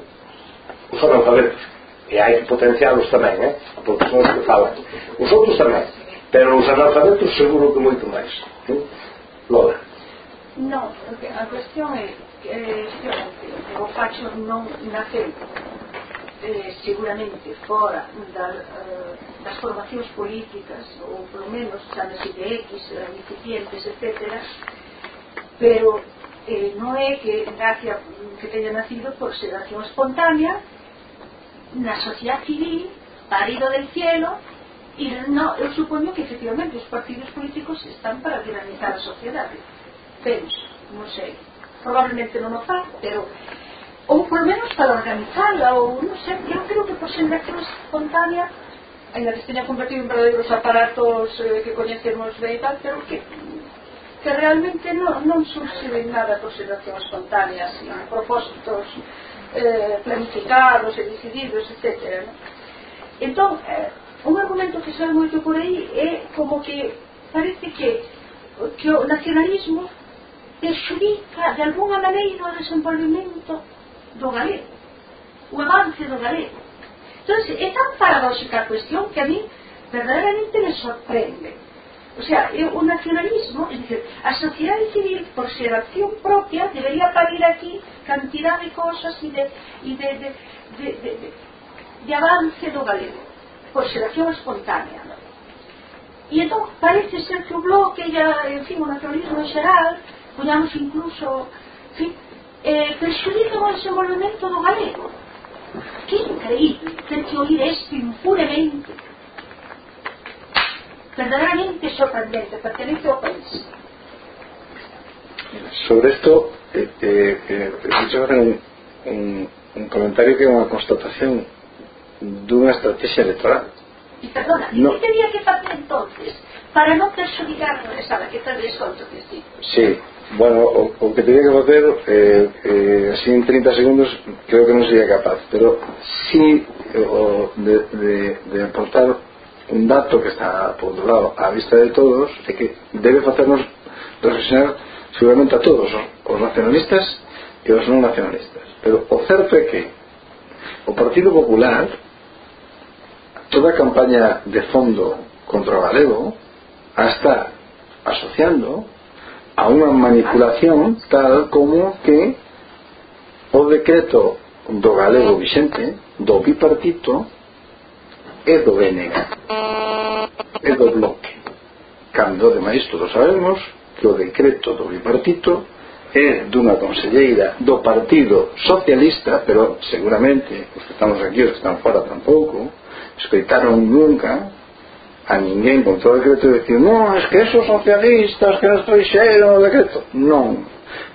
Speaker 1: os analfabetos e hai que potenciálos tamén eh? porque son os que falan os outros tamén pero os analfabetos seguro que moito máis eh? Lola
Speaker 5: non, a cuestión é eh, que, que o facho non naceu eh, seguramente fora da, eh, das formacións políticas ou polo menos chamese de X, eh, incipientes, etc pero eh, non é que gracia que teña nacido por sedación espontánea na sociedade civil parido del cielo e no, eu supoño que efectivamente os partidos políticos están para dinamizar a sociedade penso, non sei probablemente non o fa pero ou por menos para organizarla ou non sei, eu creo que por xeneracións espontánea ainda que teña convertido en verdadeiros aparatos eh, que coñecemos de tal, pero que que realmente non, non surxe nada por xeneracións espontánea e propósitos eh, planificados e decididos, etc. ¿no? Entón, eh, un argumento que sale moito por aí é como que parece que, que o nacionalismo perxudica de alguna maneira o desenvolvimento do galego o avance do galego Entonces, é tan paradójica cuestión que a mí verdaderamente me sorprende. O sea, un nacionalismo, es decir, a sociedade civil, por ser acción propia, debería parir aquí cantidad de cosas e de, y de, de, de, de, de, de avance do galego, por ser acción espontánea. ¿no? E entón, parece ser que o bloque, ya, en fin, o nacionalismo en xeral, poñamos incluso, en fin, eh, perjudican o do galego. Que increíble ter que oír isto impunemente. Verdaderamente sorprendente, pertenece ao país.
Speaker 2: Sobre esto, eh, eh, eh, un, un comentario que é unha constatación dunha estrategia electoral.
Speaker 5: E perdona, no. que tenía que facer entonces para non perxudicarnos esa que de desconto que estive?
Speaker 2: Sí, Bueno, o, o que teria que facer eh, eh, así en 30 segundos creo que non sería capaz. Pero sí o, de, de, de aportar un dato que está por un lado á vista de todos é que debe facernos reflexionar seguramente a todos os nacionalistas e os non nacionalistas. Pero o certo é que o Partido Popular toda a campaña de fondo contra o galego a está asociando a unha manipulación tal como que o decreto do galego vixente do bipartito é do BNG é do bloque. Cando demais todos sabemos que o decreto do bipartito é dunha conselleira do Partido Socialista pero seguramente os que estamos aquí os que están fora tampouco escoitaron nunca a ninguén con todo decreto dicir non, es que esos socialistas que nos trouxeron o decreto non,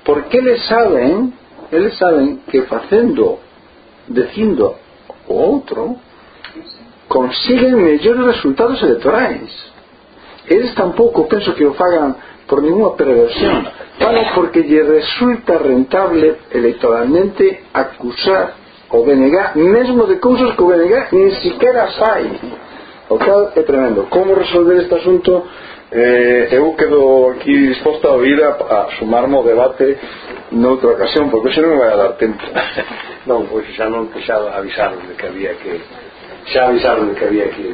Speaker 2: porque eles saben eles saben que facendo dicindo o outro consiguen mellores resultados electorais eles tampouco penso que o fagan por ninguna perversión. Falo porque lle resulta rentable electoralmente acusar o BNG mesmo de cousas que o BNG nin siquiera fai O cal é tremendo. Como resolver este asunto? Eh, eu quedo aquí disposto a oír a, a sumarme o debate noutra ocasión, porque se non me vai a dar tempo. <laughs>
Speaker 1: non, pois xa non xa avisaron de que había que xa avisaron de que había que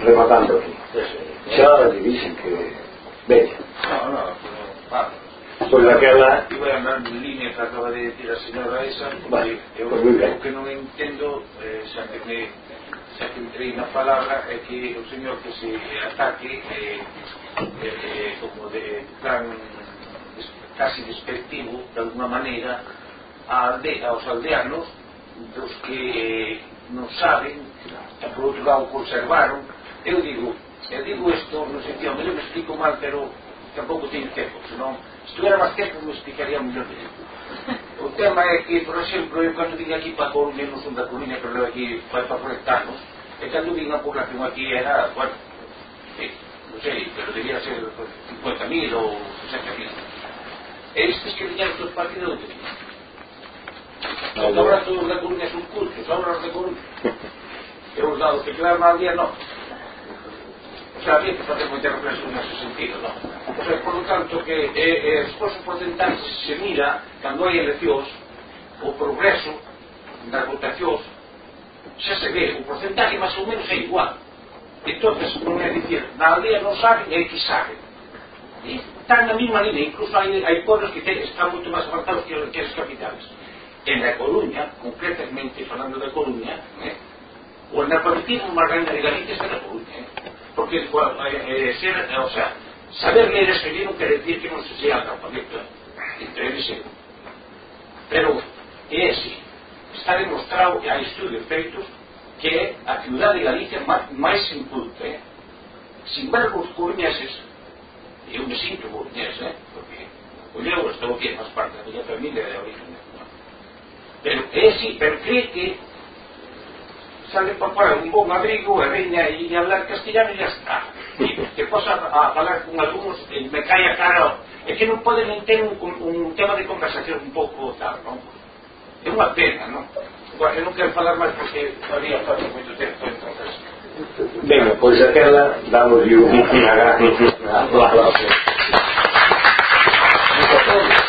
Speaker 1: rematando aquí. Xa dicen que veña.
Speaker 7: No, no.
Speaker 1: Pois aquela...
Speaker 7: Iba na línea que acaba de decir a señora esa,
Speaker 1: vale,
Speaker 7: eu,
Speaker 1: pois eu
Speaker 7: que non entendo, eh, xa que me xa que entrei na palabra é que o señor que se ataque eh, eh, eh como de plan casi despectivo de alguna maneira a alde, aos aldeanos dos que non saben e por outro lado conservaron. Eu digo eu digo isto no sentido, eu me explico mal pero tampouco teño tempo senón, se tuviera máis tempo me explicaría mellor tempo O tema é que, por exemplo, eu cando vim aquí para Coruña, non son da Coruña, pero aquí vai para conectarnos, e cando vim a población aquí era, bueno, eh, non sei, pero debía ser 50.000 ou 60.000. E estes que viñeron dos partidos onde viñeron? No, ahora todos da Coruña son cultos, ahora os de Coruña. E os dados que quedaron al día, non. sea, había que facer moita reflexión nese sentido, non? O sea, por lo tanto, que eh, eh as cosas porcentaxe se mira cando hai eleccións, o progreso das votacións xa se ve, o porcentaje máis ou menos é igual. entonces non é dicir, na aldea non saben, é que saben. E están na mesma línea, incluso hai, hai pueblos que ten, están moito máis apartados que, que as capitales. En a Coruña, concretamente falando da Coruña, eh, o analfabetismo máis grande de Galicia está na Coruña. Eh? Porque, eh, ser, o sea, saber ler e escribir non quere decir que non se sea analfabeta intelísimo. Pero é así. Está demostrado que hai estudios feitos que é a ciudad de Galicia máis, máis inculta. Eh? Sin embargo, os coruñeses, e eu me sinto coruñés, eh? porque o eu estou aquí en parte da miña familia de origen. Pero é así, pero cree que sale por fora un bon abrigo e veña e a hablar castellano e ya está. E te posa a falar con algúns e me cae a cara é que non poden ter un, un tema de conversación un pouco tal, non? é unha pena, non? Bueno, eu non quero falar máis porque todavía falta moito tempo entonces...
Speaker 1: Venga, pois aquela damos un abrazo a todos